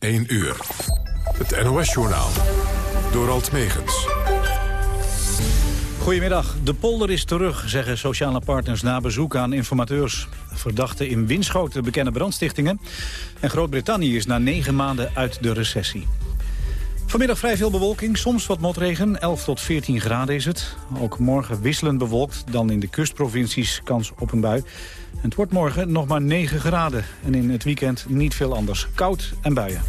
1 uur. Het NOS-journaal. Door Alt Megens. Goedemiddag. De polder is terug, zeggen sociale partners na bezoek aan informateurs. Verdachten in Winschoten bekende brandstichtingen. En Groot-Brittannië is na negen maanden uit de recessie. Vanmiddag vrij veel bewolking, soms wat motregen. 11 tot 14 graden is het. Ook morgen wisselend bewolkt, dan in de kustprovincies kans op een bui. Het wordt morgen nog maar 9 graden. En in het weekend niet veel anders. Koud en buien.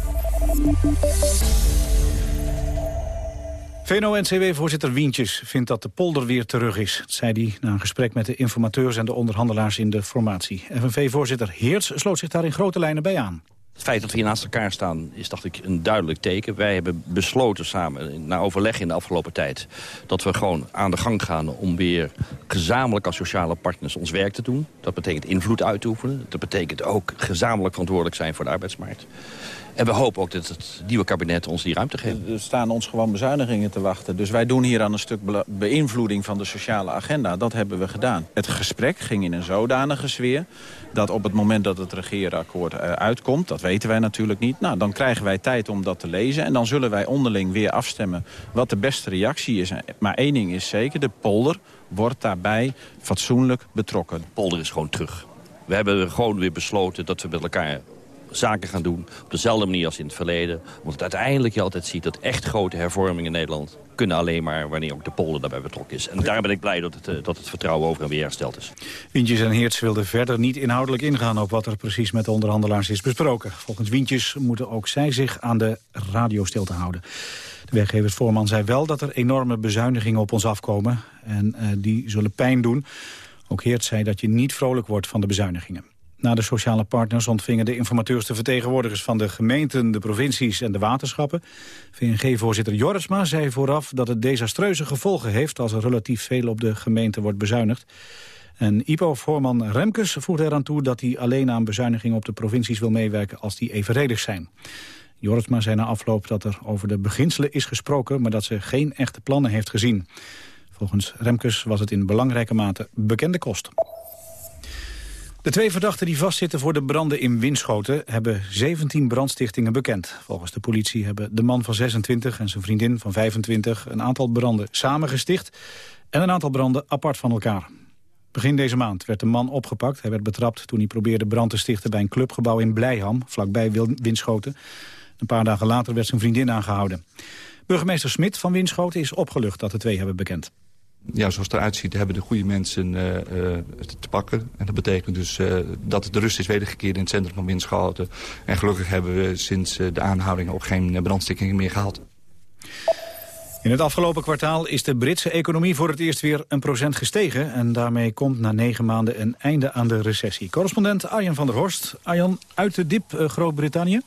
VNO-NCW-voorzitter Wientjes vindt dat de polder weer terug is. Dat zei hij na een gesprek met de informateurs en de onderhandelaars in de formatie. FNV-voorzitter Heerts sloot zich daar in grote lijnen bij aan. Het feit dat we hier naast elkaar staan is, dacht ik, een duidelijk teken. Wij hebben besloten samen, na overleg in de afgelopen tijd... dat we gewoon aan de gang gaan om weer gezamenlijk als sociale partners ons werk te doen. Dat betekent invloed uit te oefenen. Dat betekent ook gezamenlijk verantwoordelijk zijn voor de arbeidsmarkt. En we hopen ook dat het nieuwe kabinet ons die ruimte geeft. Er staan ons gewoon bezuinigingen te wachten. Dus wij doen hier aan een stuk beïnvloeding van de sociale agenda. Dat hebben we gedaan. Het gesprek ging in een zodanige sfeer... dat op het moment dat het regeerakkoord eh, uitkomt... dat weten wij natuurlijk niet. Nou, dan krijgen wij tijd om dat te lezen. En dan zullen wij onderling weer afstemmen wat de beste reactie is. Maar één ding is zeker, de polder wordt daarbij fatsoenlijk betrokken. De polder is gewoon terug. We hebben gewoon weer besloten dat we met elkaar zaken gaan doen. Op dezelfde manier als in het verleden. Want uiteindelijk je altijd ziet dat echt grote hervormingen in Nederland... kunnen alleen maar wanneer ook de polder daarbij betrokken is. En daar ben ik blij dat het, eh, dat het vertrouwen over en weer hersteld is. Wientjes en Heerts wilden verder niet inhoudelijk ingaan... op wat er precies met de onderhandelaars is besproken. Volgens Wientjes moeten ook zij zich aan de radio stil te houden. De werkgeversvoorman zei wel dat er enorme bezuinigingen op ons afkomen. En uh, die zullen pijn doen. Ook Heert zei dat je niet vrolijk wordt van de bezuinigingen. Na de sociale partners ontvingen de informateurs de vertegenwoordigers van de gemeenten, de provincies en de waterschappen. VNG-voorzitter Jorisma zei vooraf dat het desastreuze gevolgen heeft als er relatief veel op de gemeente wordt bezuinigd. En IPO-voorman Remkes voegt eraan toe dat hij alleen aan bezuinigingen op de provincies wil meewerken als die evenredig zijn. Jorisma zei na afloop dat er over de beginselen is gesproken, maar dat ze geen echte plannen heeft gezien. Volgens Remkes was het in belangrijke mate bekende kost. De twee verdachten die vastzitten voor de branden in Winschoten... hebben 17 brandstichtingen bekend. Volgens de politie hebben de man van 26 en zijn vriendin van 25... een aantal branden samengesticht en een aantal branden apart van elkaar. Begin deze maand werd de man opgepakt. Hij werd betrapt toen hij probeerde brand te stichten... bij een clubgebouw in Blijham, vlakbij Winschoten. Een paar dagen later werd zijn vriendin aangehouden. Burgemeester Smit van Winschoten is opgelucht dat de twee hebben bekend ja, zoals het eruit ziet, hebben de goede mensen uh, te pakken. En dat betekent dus uh, dat de rust is wedergekeerd in het centrum van Winschoten. En gelukkig hebben we sinds de aanhoudingen ook geen brandstichtingen meer gehad. In het afgelopen kwartaal is de Britse economie voor het eerst weer een procent gestegen. En daarmee komt na negen maanden een einde aan de recessie. Correspondent Arjan van der Horst. Arjan, uit de dip Groot-Brittannië?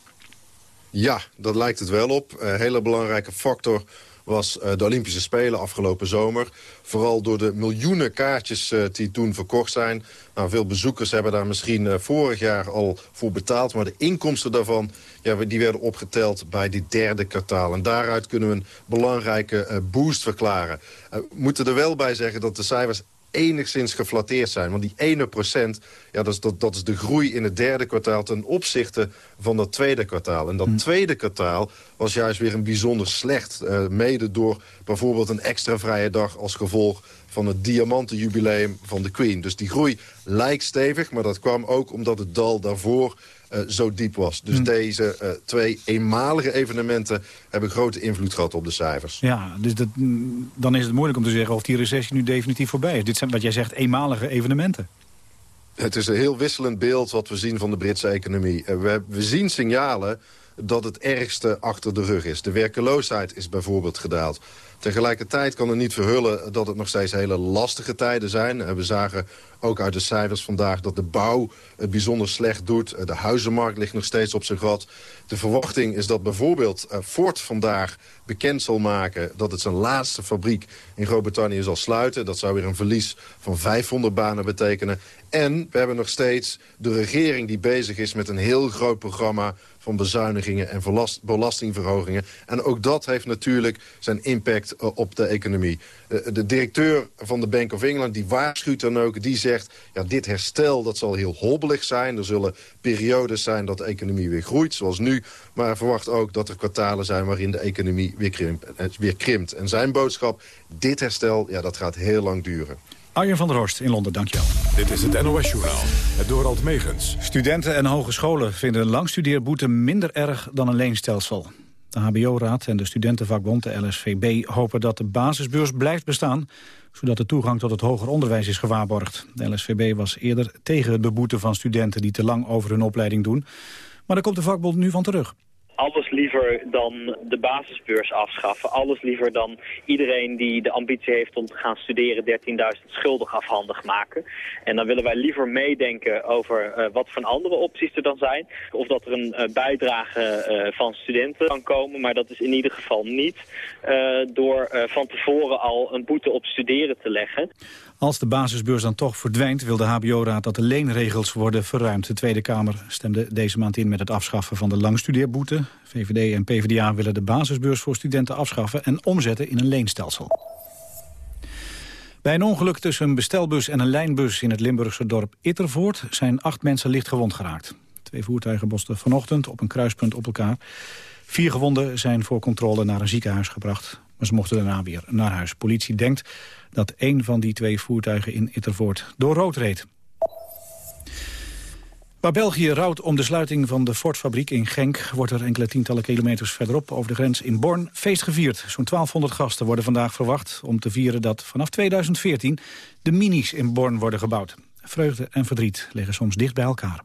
Ja, dat lijkt het wel op. Een hele belangrijke factor was eh, de Olympische Spelen afgelopen zomer. Vooral door de miljoenen kaartjes eh, die toen verkocht zijn. Nou, veel bezoekers hebben daar misschien eh, vorig jaar al voor betaald. Maar de inkomsten daarvan ja, die werden opgeteld bij die derde kwartaal. En daaruit kunnen we een belangrijke boost verklaren. we moeten er wel bij zeggen dat de cijfers enigszins geflatteerd zijn. Want die ene procent, ja, dat, is, dat, dat is de groei in het derde kwartaal... ten opzichte van dat tweede kwartaal. En dat hm. tweede kwartaal was juist weer een bijzonder slecht. Uh, mede door bijvoorbeeld een extra vrije dag als gevolg van het diamantenjubileum van de Queen. Dus die groei lijkt stevig, maar dat kwam ook omdat het dal daarvoor uh, zo diep was. Dus hm. deze uh, twee eenmalige evenementen hebben grote invloed gehad op de cijfers. Ja, dus dat, mm, dan is het moeilijk om te zeggen of die recessie nu definitief voorbij is. Dit zijn wat jij zegt eenmalige evenementen. Het is een heel wisselend beeld wat we zien van de Britse economie. Uh, we, we zien signalen dat het ergste achter de rug is. De werkeloosheid is bijvoorbeeld gedaald. Tegelijkertijd kan het niet verhullen dat het nog steeds hele lastige tijden zijn. We zagen ook uit de cijfers vandaag dat de bouw het bijzonder slecht doet. De huizenmarkt ligt nog steeds op zijn gat. De verwachting is dat bijvoorbeeld eh, Ford vandaag bekend zal maken... dat het zijn laatste fabriek in Groot-Brittannië zal sluiten. Dat zou weer een verlies van 500 banen betekenen. En we hebben nog steeds de regering die bezig is met een heel groot programma van bezuinigingen en belastingverhogingen. En ook dat heeft natuurlijk zijn impact impact op de economie. de directeur van de Bank of England die waarschuwt dan ook... die zegt, ja, dit herstel dat zal heel hobbelig zijn. Er zullen periodes zijn dat de economie weer groeit, zoals nu. Maar verwacht ook dat er kwartalen zijn waarin de economie weer, krimpt. Weer krimpt. En zijn boodschap, dit herstel, ja, dat gaat heel lang duren. Arjen van der Horst in Londen, dankjewel. Dit is het NOS-journaal, het Dorald Megens. Studenten en hogescholen vinden een langstudeerboete minder erg dan een leenstelsel. De HBO-raad en de studentenvakbond, de LSVB, hopen dat de basisbeurs blijft bestaan... zodat de toegang tot het hoger onderwijs is gewaarborgd. De LSVB was eerder tegen het beboeten van studenten die te lang over hun opleiding doen. Maar daar komt de vakbond nu van terug alles liever dan de basisbeurs afschaffen. Alles liever dan iedereen die de ambitie heeft om te gaan studeren 13.000 schuldig afhandig maken. En dan willen wij liever meedenken over uh, wat voor andere opties er dan zijn. Of dat er een uh, bijdrage uh, van studenten kan komen. Maar dat is in ieder geval niet door van tevoren al een boete op studeren te leggen. Als de basisbeurs dan toch verdwijnt, wil de HBO-raad dat de leenregels worden verruimd. De Tweede Kamer stemde deze maand in met het afschaffen van de langstudeerboete. VVD en PvdA willen de basisbeurs voor studenten afschaffen en omzetten in een leenstelsel. Bij een ongeluk tussen een bestelbus en een lijnbus in het Limburgse dorp Ittervoort zijn acht mensen licht gewond geraakt. Twee voertuigen bosten vanochtend op een kruispunt op elkaar. Vier gewonden zijn voor controle naar een ziekenhuis gebracht. Maar ze mochten daarna weer naar huis. Politie denkt dat een van die twee voertuigen in Ittervoort door rood reed. Waar België rouwt om de sluiting van de Ford-fabriek in Genk... wordt er enkele tientallen kilometers verderop over de grens in Born feest gevierd. Zo'n 1200 gasten worden vandaag verwacht om te vieren dat vanaf 2014 de minis in Born worden gebouwd. Vreugde en verdriet liggen soms dicht bij elkaar.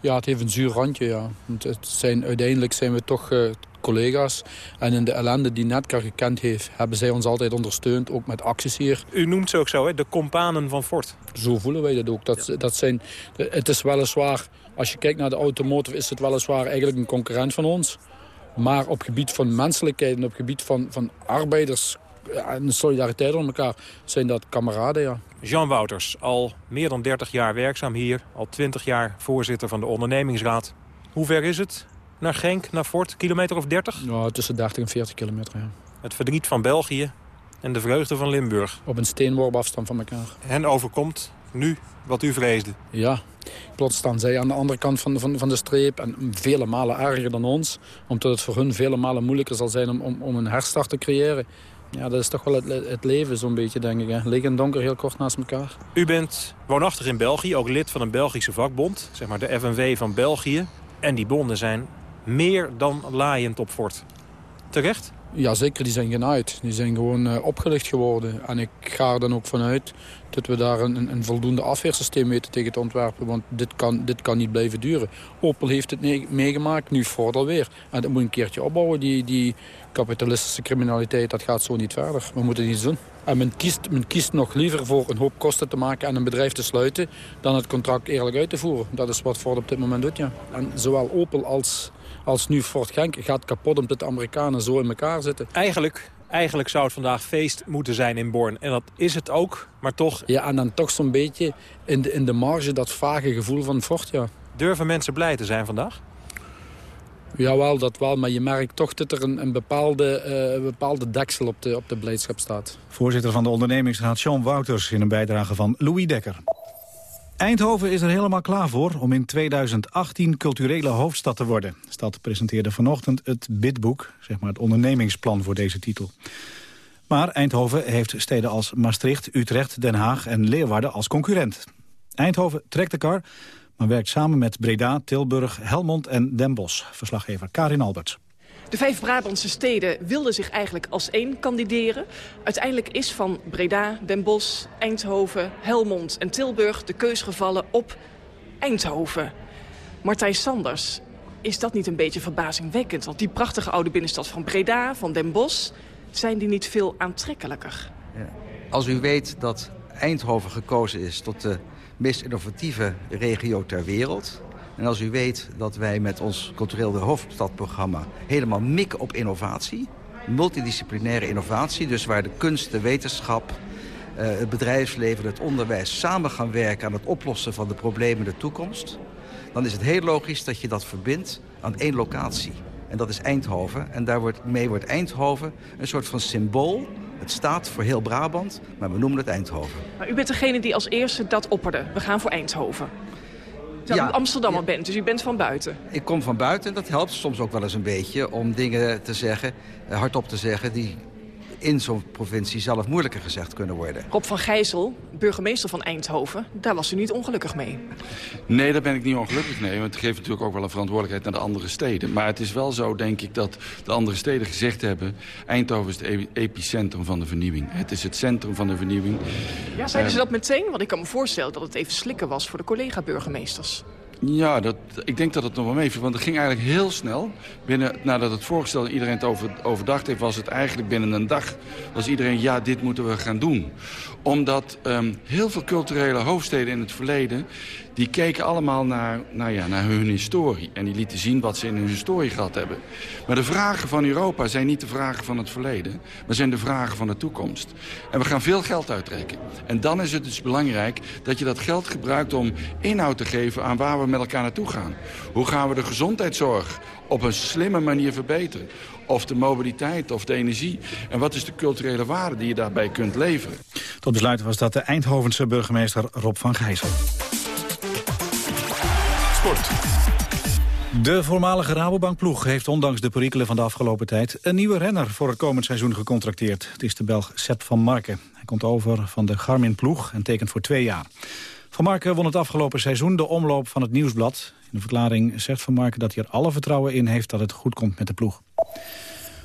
Ja, het heeft een zuur randje, ja. Het zijn, uiteindelijk zijn we toch uh, collega's. En in de ellende die Netcar gekend heeft, hebben zij ons altijd ondersteund, ook met acties hier. U noemt ze ook zo, hè? de companen van Ford. Zo voelen wij dat ook. Dat, dat zijn, het is weliswaar, als je kijkt naar de automotive, is het weliswaar eigenlijk een concurrent van ons. Maar op gebied van menselijkheid en op gebied van, van arbeiders en solidariteit onder elkaar zijn dat kameraden, ja. Jean Wouters, al meer dan 30 jaar werkzaam hier. Al 20 jaar voorzitter van de ondernemingsraad. Hoe ver is het naar Genk, naar Fort? Kilometer of 30? Ja, tussen 30 en 40 kilometer, ja. Het verdriet van België en de vreugde van Limburg. Op een steenworp afstand van elkaar. En overkomt nu wat u vreesde. Ja, plots staan zij aan de andere kant van, van, van de streep. En vele malen erger dan ons. Omdat het voor hun vele malen moeilijker zal zijn om, om, om een herstart te creëren. Ja, dat is toch wel het, het leven zo'n beetje, denk ik. Hè. Licht en donker heel kort naast elkaar. U bent woonachtig in België, ook lid van een Belgische vakbond. Zeg maar de FNV van België. En die bonden zijn meer dan laaiend op fort. Terecht? Ja, zeker. Die zijn genaaid. Die zijn gewoon uh, opgelicht geworden. En ik ga er dan ook vanuit dat we daar een, een voldoende afweersysteem weten tegen te ontwerpen. Want dit kan, dit kan niet blijven duren. Opel heeft het meegemaakt, nu Ford alweer. En dat moet een keertje opbouwen. Die, die kapitalistische criminaliteit, dat gaat zo niet verder. We moeten iets doen. En men kiest, men kiest nog liever voor een hoop kosten te maken en een bedrijf te sluiten... dan het contract eerlijk uit te voeren. Dat is wat Ford op dit moment doet, ja. En zowel Opel als als nu Fort Genk gaat kapot omdat de Amerikanen zo in elkaar zitten. Eigenlijk, eigenlijk zou het vandaag feest moeten zijn in Born. En dat is het ook, maar toch... Ja, en dan toch zo'n beetje in de, in de marge dat vage gevoel van Fort, ja. Durven mensen blij te zijn vandaag? Jawel, dat wel. Maar je merkt toch dat er een, een bepaalde, uh, bepaalde deksel op de, op de blijdschap staat. Voorzitter van de ondernemingsraad Sean Wouters in een bijdrage van Louis Dekker. Eindhoven is er helemaal klaar voor om in 2018 culturele hoofdstad te worden. De stad presenteerde vanochtend het bidboek, zeg maar het ondernemingsplan voor deze titel. Maar Eindhoven heeft steden als Maastricht, Utrecht, Den Haag en Leeuwarden als concurrent. Eindhoven trekt de kar, maar werkt samen met Breda, Tilburg, Helmond en Den Bosch. Verslaggever Karin Alberts. De vijf Brabantse steden wilden zich eigenlijk als één kandideren. Uiteindelijk is van Breda, Den Bosch, Eindhoven, Helmond en Tilburg... de keus gevallen op Eindhoven. Martijn Sanders, is dat niet een beetje verbazingwekkend? Want die prachtige oude binnenstad van Breda, van Den Bosch... zijn die niet veel aantrekkelijker? Ja. Als u weet dat Eindhoven gekozen is tot de meest innovatieve regio ter wereld... En als u weet dat wij met ons cultureel de hoofdstadprogramma... helemaal mikken op innovatie, multidisciplinaire innovatie... dus waar de kunst, de wetenschap, uh, het bedrijfsleven, het onderwijs... samen gaan werken aan het oplossen van de problemen de toekomst... dan is het heel logisch dat je dat verbindt aan één locatie. En dat is Eindhoven. En daarmee wordt Eindhoven een soort van symbool. Het staat voor heel Brabant, maar we noemen het Eindhoven. Maar u bent degene die als eerste dat opperde. We gaan voor Eindhoven. Ja, Amsterdammer ja. bent, dus u bent van buiten. Ik kom van buiten en dat helpt soms ook wel eens een beetje... om dingen te zeggen, eh, hardop te zeggen... die in zo'n provincie zelf moeilijker gezegd kunnen worden. Rob van Gijzel, burgemeester van Eindhoven, daar was u niet ongelukkig mee. Nee, daar ben ik niet ongelukkig mee, want het geeft natuurlijk ook wel een verantwoordelijkheid naar de andere steden. Maar het is wel zo, denk ik, dat de andere steden gezegd hebben... Eindhoven is het epicentrum van de vernieuwing. Het is het centrum van de vernieuwing. Ja, zeiden ze dat meteen? Want ik kan me voorstellen dat het even slikken was voor de collega-burgemeesters. Ja, dat, ik denk dat het nog wel meeviel. Want het ging eigenlijk heel snel. Binnen, nadat het voorgesteld iedereen het over, overdacht heeft... was het eigenlijk binnen een dag... was iedereen, ja, dit moeten we gaan doen. Omdat um, heel veel culturele hoofdsteden in het verleden die keken allemaal naar, nou ja, naar hun historie. En die lieten zien wat ze in hun historie gehad hebben. Maar de vragen van Europa zijn niet de vragen van het verleden... maar zijn de vragen van de toekomst. En we gaan veel geld uittrekken. En dan is het dus belangrijk dat je dat geld gebruikt... om inhoud te geven aan waar we met elkaar naartoe gaan. Hoe gaan we de gezondheidszorg op een slimme manier verbeteren? Of de mobiliteit, of de energie. En wat is de culturele waarde die je daarbij kunt leveren? Tot besluit was dat de Eindhovense burgemeester Rob van Gijzel. De voormalige Rabobankploeg heeft ondanks de perikelen van de afgelopen tijd... een nieuwe renner voor het komend seizoen gecontracteerd. Het is de Belg Sepp van Marken. Hij komt over van de Garmin-ploeg en tekent voor twee jaar. Van Marken won het afgelopen seizoen de omloop van het Nieuwsblad. In de verklaring zegt Van Marken dat hij er alle vertrouwen in heeft... dat het goed komt met de ploeg.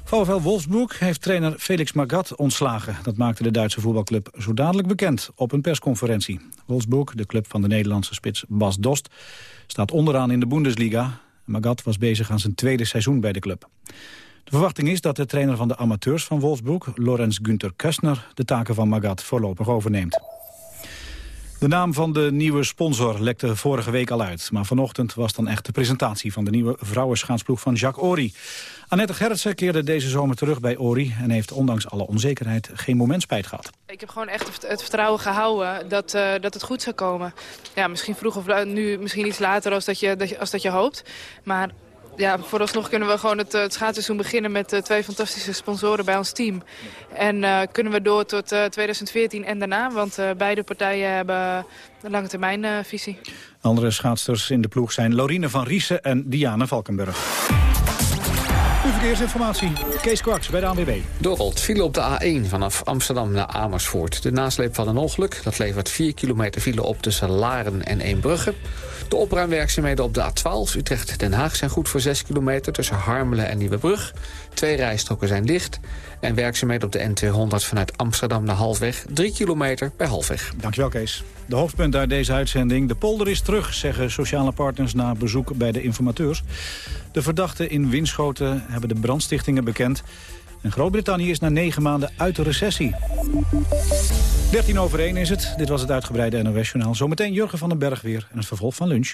VfL Wolfsburg heeft trainer Felix Magath ontslagen. Dat maakte de Duitse voetbalclub zo dadelijk bekend op een persconferentie. Wolfsburg, de club van de Nederlandse spits Bas Dost, staat onderaan in de Bundesliga. Magath was bezig aan zijn tweede seizoen bij de club. De verwachting is dat de trainer van de amateurs van Wolfsburg, Lorenz Günther Kustner, de taken van Magath voorlopig overneemt. De naam van de nieuwe sponsor lekte vorige week al uit. Maar vanochtend was dan echt de presentatie van de nieuwe vrouwenschaatsploeg van Jacques Ory. Annette Gerritsen keerde deze zomer terug bij Ori... en heeft ondanks alle onzekerheid geen moment spijt gehad. Ik heb gewoon echt het vertrouwen gehouden dat, uh, dat het goed zou komen. Ja, misschien vroeg of nu, misschien iets later als dat je, dat je, als dat je hoopt. Maar ja, vooralsnog kunnen we gewoon het, het schaatsseizoen beginnen met uh, twee fantastische sponsoren bij ons team. En uh, kunnen we door tot uh, 2014 en daarna, want beide partijen hebben een lange termijn visie. Andere schaatsters in de ploeg zijn Lorine van Riesen en Diane Valkenburg. Nu verkeersinformatie. Kees Kwaks bij de ANWB. Dorold file op de A1 vanaf Amsterdam naar Amersfoort. De nasleep van een ongeluk. Dat levert 4 kilometer file op tussen Laren en Eembrugge. De opruimwerkzaamheden op de A12 Utrecht-Den Haag zijn goed voor 6 kilometer... tussen Harmelen en Nieuwebrug. Twee rijstroken zijn dicht. En werkzaamheden op de N200 vanuit Amsterdam naar Halfweg. 3 kilometer bij Halfweg. Dankjewel, Kees. De hoofdpunt uit deze uitzending. De polder is terug, zeggen sociale partners na bezoek bij de informateurs. De verdachten in Winschoten hebben de brandstichtingen bekend. En Groot-Brittannië is na negen maanden uit de recessie. 13 over 1 is het. Dit was het uitgebreide NOS-journaal. Zometeen Jurgen van den Berg weer en het vervolg van lunch.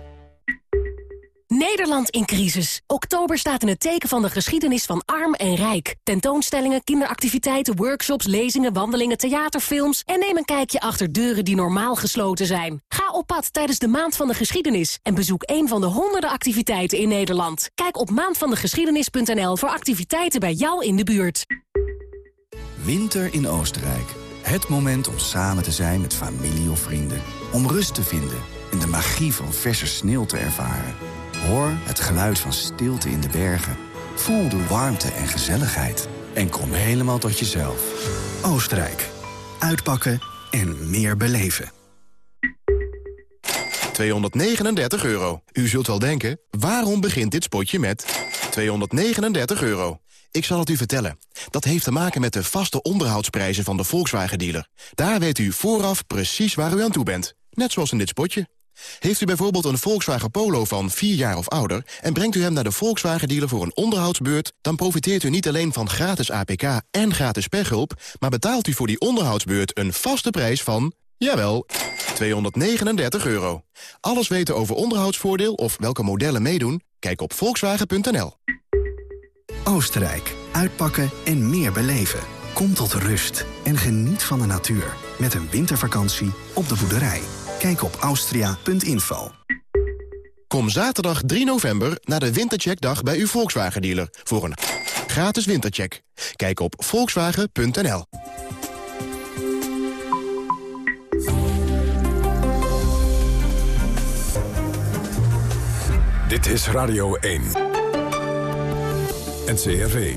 Nederland in crisis. Oktober staat in het teken van de geschiedenis van arm en rijk. Tentoonstellingen, kinderactiviteiten, workshops, lezingen, wandelingen, theaterfilms... en neem een kijkje achter deuren die normaal gesloten zijn. Ga op pad tijdens de Maand van de Geschiedenis... en bezoek een van de honderden activiteiten in Nederland. Kijk op maandvandegeschiedenis.nl voor activiteiten bij jou in de buurt. Winter in Oostenrijk. Het moment om samen te zijn met familie of vrienden. Om rust te vinden en de magie van verse sneeuw te ervaren. Hoor het geluid van stilte in de bergen. Voel de warmte en gezelligheid. En kom helemaal tot jezelf. Oostenrijk. Uitpakken en meer beleven. 239 euro. U zult wel denken, waarom begint dit spotje met 239 euro? Ik zal het u vertellen. Dat heeft te maken met de vaste onderhoudsprijzen van de Volkswagen-dealer. Daar weet u vooraf precies waar u aan toe bent. Net zoals in dit spotje. Heeft u bijvoorbeeld een Volkswagen Polo van 4 jaar of ouder... en brengt u hem naar de Volkswagen-dealer voor een onderhoudsbeurt... dan profiteert u niet alleen van gratis APK en gratis pechhulp... maar betaalt u voor die onderhoudsbeurt een vaste prijs van... jawel, 239 euro. Alles weten over onderhoudsvoordeel of welke modellen meedoen? Kijk op volkswagen.nl. Oostenrijk. Uitpakken en meer beleven. Kom tot rust en geniet van de natuur. Met een wintervakantie op de boerderij. Kijk op austria.info. Kom zaterdag 3 november naar de Wintercheckdag bij uw Volkswagen-dealer... voor een gratis wintercheck. Kijk op volkswagen.nl. Dit is Radio 1. NCRV.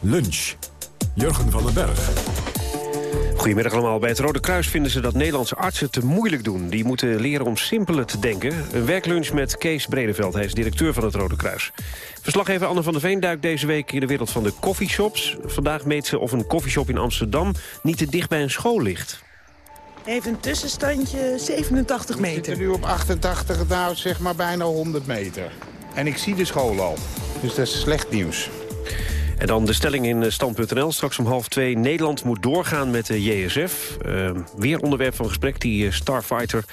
Lunch. Jurgen van den Berg. Goedemiddag allemaal. Bij het Rode Kruis vinden ze dat Nederlandse artsen te moeilijk doen. Die moeten leren om simpeler te denken. Een werklunch met Kees Bredeveld. Hij is directeur van het Rode Kruis. Verslaggever Anne van der Veen duikt deze week in de wereld van de coffeeshops. Vandaag meet ze of een coffeeshop in Amsterdam niet te dicht bij een school ligt. Heeft een tussenstandje 87 meter. We zitten nu op 88, nou zeg maar bijna 100 meter. En ik zie de school al. Dus dat is slecht nieuws. En dan de stelling in stand.nl. Straks om half twee. Nederland moet doorgaan met de JSF. Uh, weer onderwerp van gesprek, die Starfighter.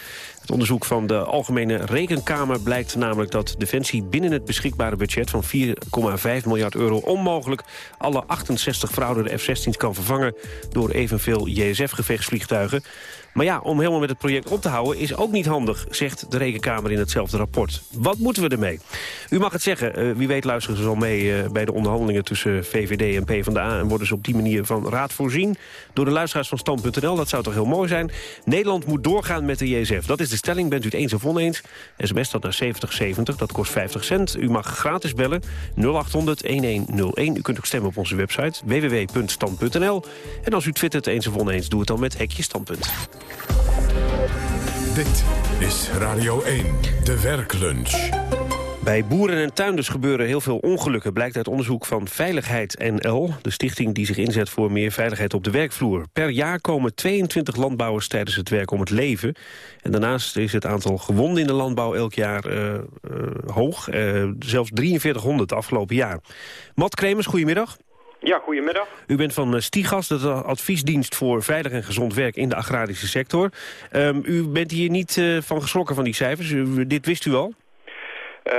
Het onderzoek van de Algemene Rekenkamer blijkt namelijk dat Defensie binnen het beschikbare budget van 4,5 miljard euro onmogelijk alle 68 verouderde F-16's kan vervangen door evenveel JSF-gevechtsvliegtuigen. Maar ja, om helemaal met het project op te houden is ook niet handig, zegt de Rekenkamer in hetzelfde rapport. Wat moeten we ermee? U mag het zeggen, uh, wie weet luisteren ze al mee uh, bij de onderhandelingen tussen VVD en PvdA... en worden ze op die manier van raad voorzien door de luisteraars van Stand.nl. Dat zou toch heel mooi zijn. Nederland moet doorgaan met de JSF. Dat is de stelling, bent u het eens of oneens? SMS dat naar 7070, dat kost 50 cent. U mag gratis bellen, 0800-1101. U kunt ook stemmen op onze website www.stand.nl. En als u twittert eens of oneens, doe het dan met Hekje Standpunt. Dit is Radio 1, de werklunch. Bij boeren en tuinders gebeuren heel veel ongelukken... blijkt uit onderzoek van Veiligheid NL... de stichting die zich inzet voor meer veiligheid op de werkvloer. Per jaar komen 22 landbouwers tijdens het werk om het leven. En daarnaast is het aantal gewonden in de landbouw elk jaar uh, uh, hoog. Uh, zelfs 4300 afgelopen jaar. Matt Kremers, goedemiddag. Ja, goedemiddag. U bent van Stigas, de adviesdienst voor veilig en gezond werk in de agrarische sector. Um, u bent hier niet uh, van geschrokken van die cijfers, u, dit wist u al? Uh,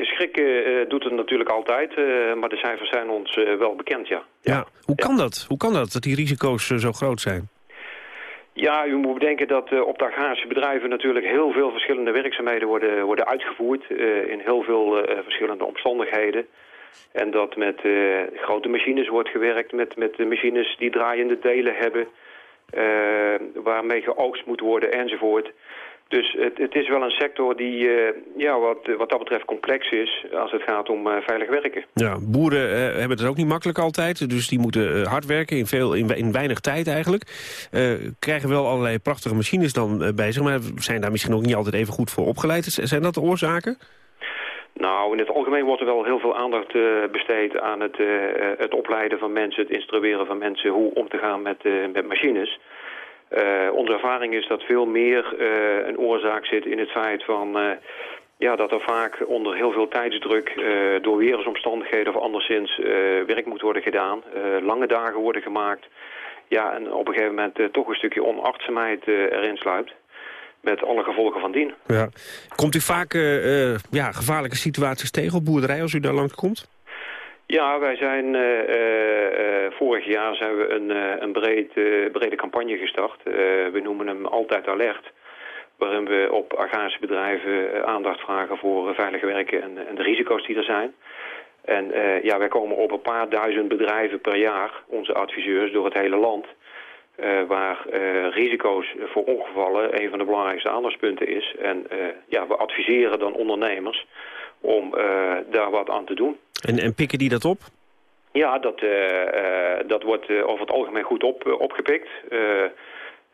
schrikken uh, doet het natuurlijk altijd, maar de cijfers zijn ons wel bekend, ja. Ja, ja. hoe kan dat? Hoe kan dat, dat die risico's zo groot zijn? Ja, u moet bedenken dat op de agrarische bedrijven natuurlijk heel veel verschillende werkzaamheden worden, worden uitgevoerd. in heel veel verschillende omstandigheden. En dat met uh, grote machines wordt gewerkt, met, met de machines die draaiende delen hebben, uh, waarmee geoogst moet worden enzovoort. Dus het, het is wel een sector die uh, ja, wat, wat dat betreft complex is als het gaat om veilig werken. Ja, boeren hebben het ook niet makkelijk altijd, dus die moeten hard werken in, veel, in, in weinig tijd eigenlijk. krijgen wel allerlei prachtige machines dan bij zich, maar zijn daar misschien ook niet altijd even goed voor opgeleid. Zijn dat de oorzaken? Nou, in het algemeen wordt er wel heel veel aandacht uh, besteed aan het, uh, het opleiden van mensen, het instrueren van mensen hoe om te gaan met, met machines. onze ervaring is dat veel meer een oorzaak zit in het feit van ja, dat er vaak onder heel veel tijdsdruk door weersomstandigheden of anderszins werk moet worden gedaan. lange dagen worden gemaakt. Ja, en op een gegeven moment toch een stukje onachtzaamheid erin sluipt met alle gevolgen van dien. Ja. Komt u vaak uh, uh, ja, gevaarlijke situaties tegen op boerderij als u daar langs komt? Ja, wij zijn uh, vorig jaar zijn we een, een breed, brede campagne gestart. we noemen hem Altijd Alert. Waarin we op agrarische bedrijven aandacht vragen voor veilig werken en, en, de risico's die er zijn. En ja, wij komen op een paar duizend bedrijven per jaar, onze adviseurs, door het hele land. Uh, waar uh, risico's voor ongevallen een van de belangrijkste aandachtspunten is. En uh, ja, we adviseren dan ondernemers om daar wat aan te doen. En, en pikken die dat op? Ja, dat, dat wordt over het algemeen goed op, opgepikt.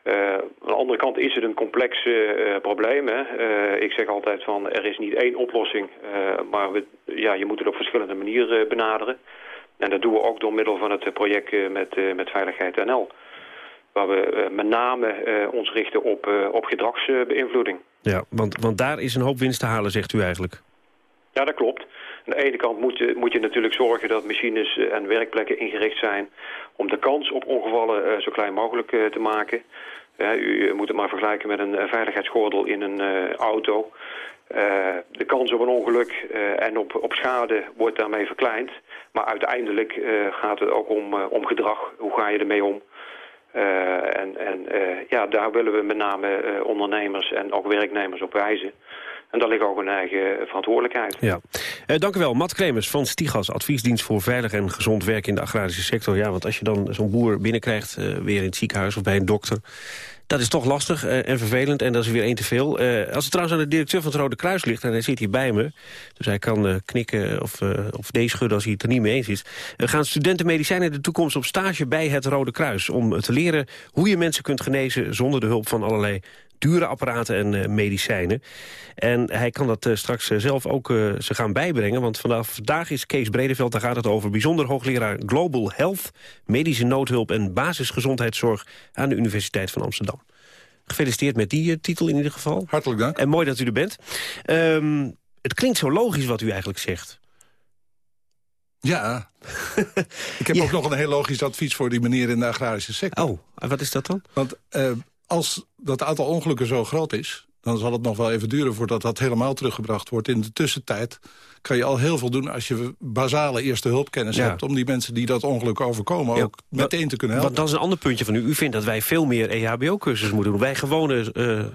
aan de andere kant is het een complex probleem. Hè? ik zeg altijd van er is niet één oplossing, maar we, ja, je moet het op verschillende manieren benaderen. En dat doen we ook door middel van het project met, met Veiligheid NL waar we uh, met name uh, ons richten op, uh, op gedragsbeïnvloeding. Ja, want, want daar is een hoop winst te halen, zegt u eigenlijk. Ja, dat klopt. Aan de ene kant moet je, moet je natuurlijk zorgen dat machines en werkplekken ingericht zijn... om de kans op ongevallen zo klein mogelijk te maken. u moet het maar vergelijken met een veiligheidsgordel in een auto... De kans op een ongeluk en op, op schade wordt daarmee verkleind. Maar uiteindelijk gaat het ook om, om gedrag. Hoe ga je ermee om? En en ja, daar willen we met name ondernemers en ook werknemers op wijzen. En daar ligt ook een eigen verantwoordelijkheid. Ja. dank u wel, Matt Kremers van Stigas, adviesdienst voor veilig en gezond werk in de agrarische sector. Ja, want als je dan zo'n boer binnenkrijgt, weer in het ziekenhuis of bij een dokter... Dat is toch lastig uh, en vervelend en dat is weer één te veel. Uh, als het trouwens aan de directeur van het Rode Kruis ligt... en hij zit hier bij me, dus hij kan uh, knikken of, of schudden als hij het er niet mee eens is... gaan studenten medicijnen de toekomst op stage bij het Rode Kruis... om te leren hoe je mensen kunt genezen zonder de hulp van allerlei dure apparaten en uh, medicijnen. En hij kan dat uh, straks uh, zelf ook ze gaan bijbrengen. Want vanaf vandaag is Kees Bredeveld, daar gaat het over... bijzonder hoogleraar Global Health, medische noodhulp... en basisgezondheidszorg aan de Universiteit van Amsterdam. Gefeliciteerd met die titel in ieder geval. Hartelijk dank. En mooi dat u er bent. Um, het klinkt zo logisch wat u eigenlijk zegt. Ja. Ik heb ja. ook nog een heel logisch advies voor die meneer in de agrarische sector. Oh, en wat is dat dan? Want als dat aantal ongelukken zo groot is... dan zal het nog wel even duren voordat dat helemaal teruggebracht wordt. In de tussentijd kan je al heel veel doen als je basale eerste hulpkennis ja. hebt... om die mensen die dat ongeluk overkomen ook meteen te kunnen helpen. Want dat is een ander puntje van u. U vindt dat wij veel meer EHBO-cursussen moeten doen. Wij gewone uh,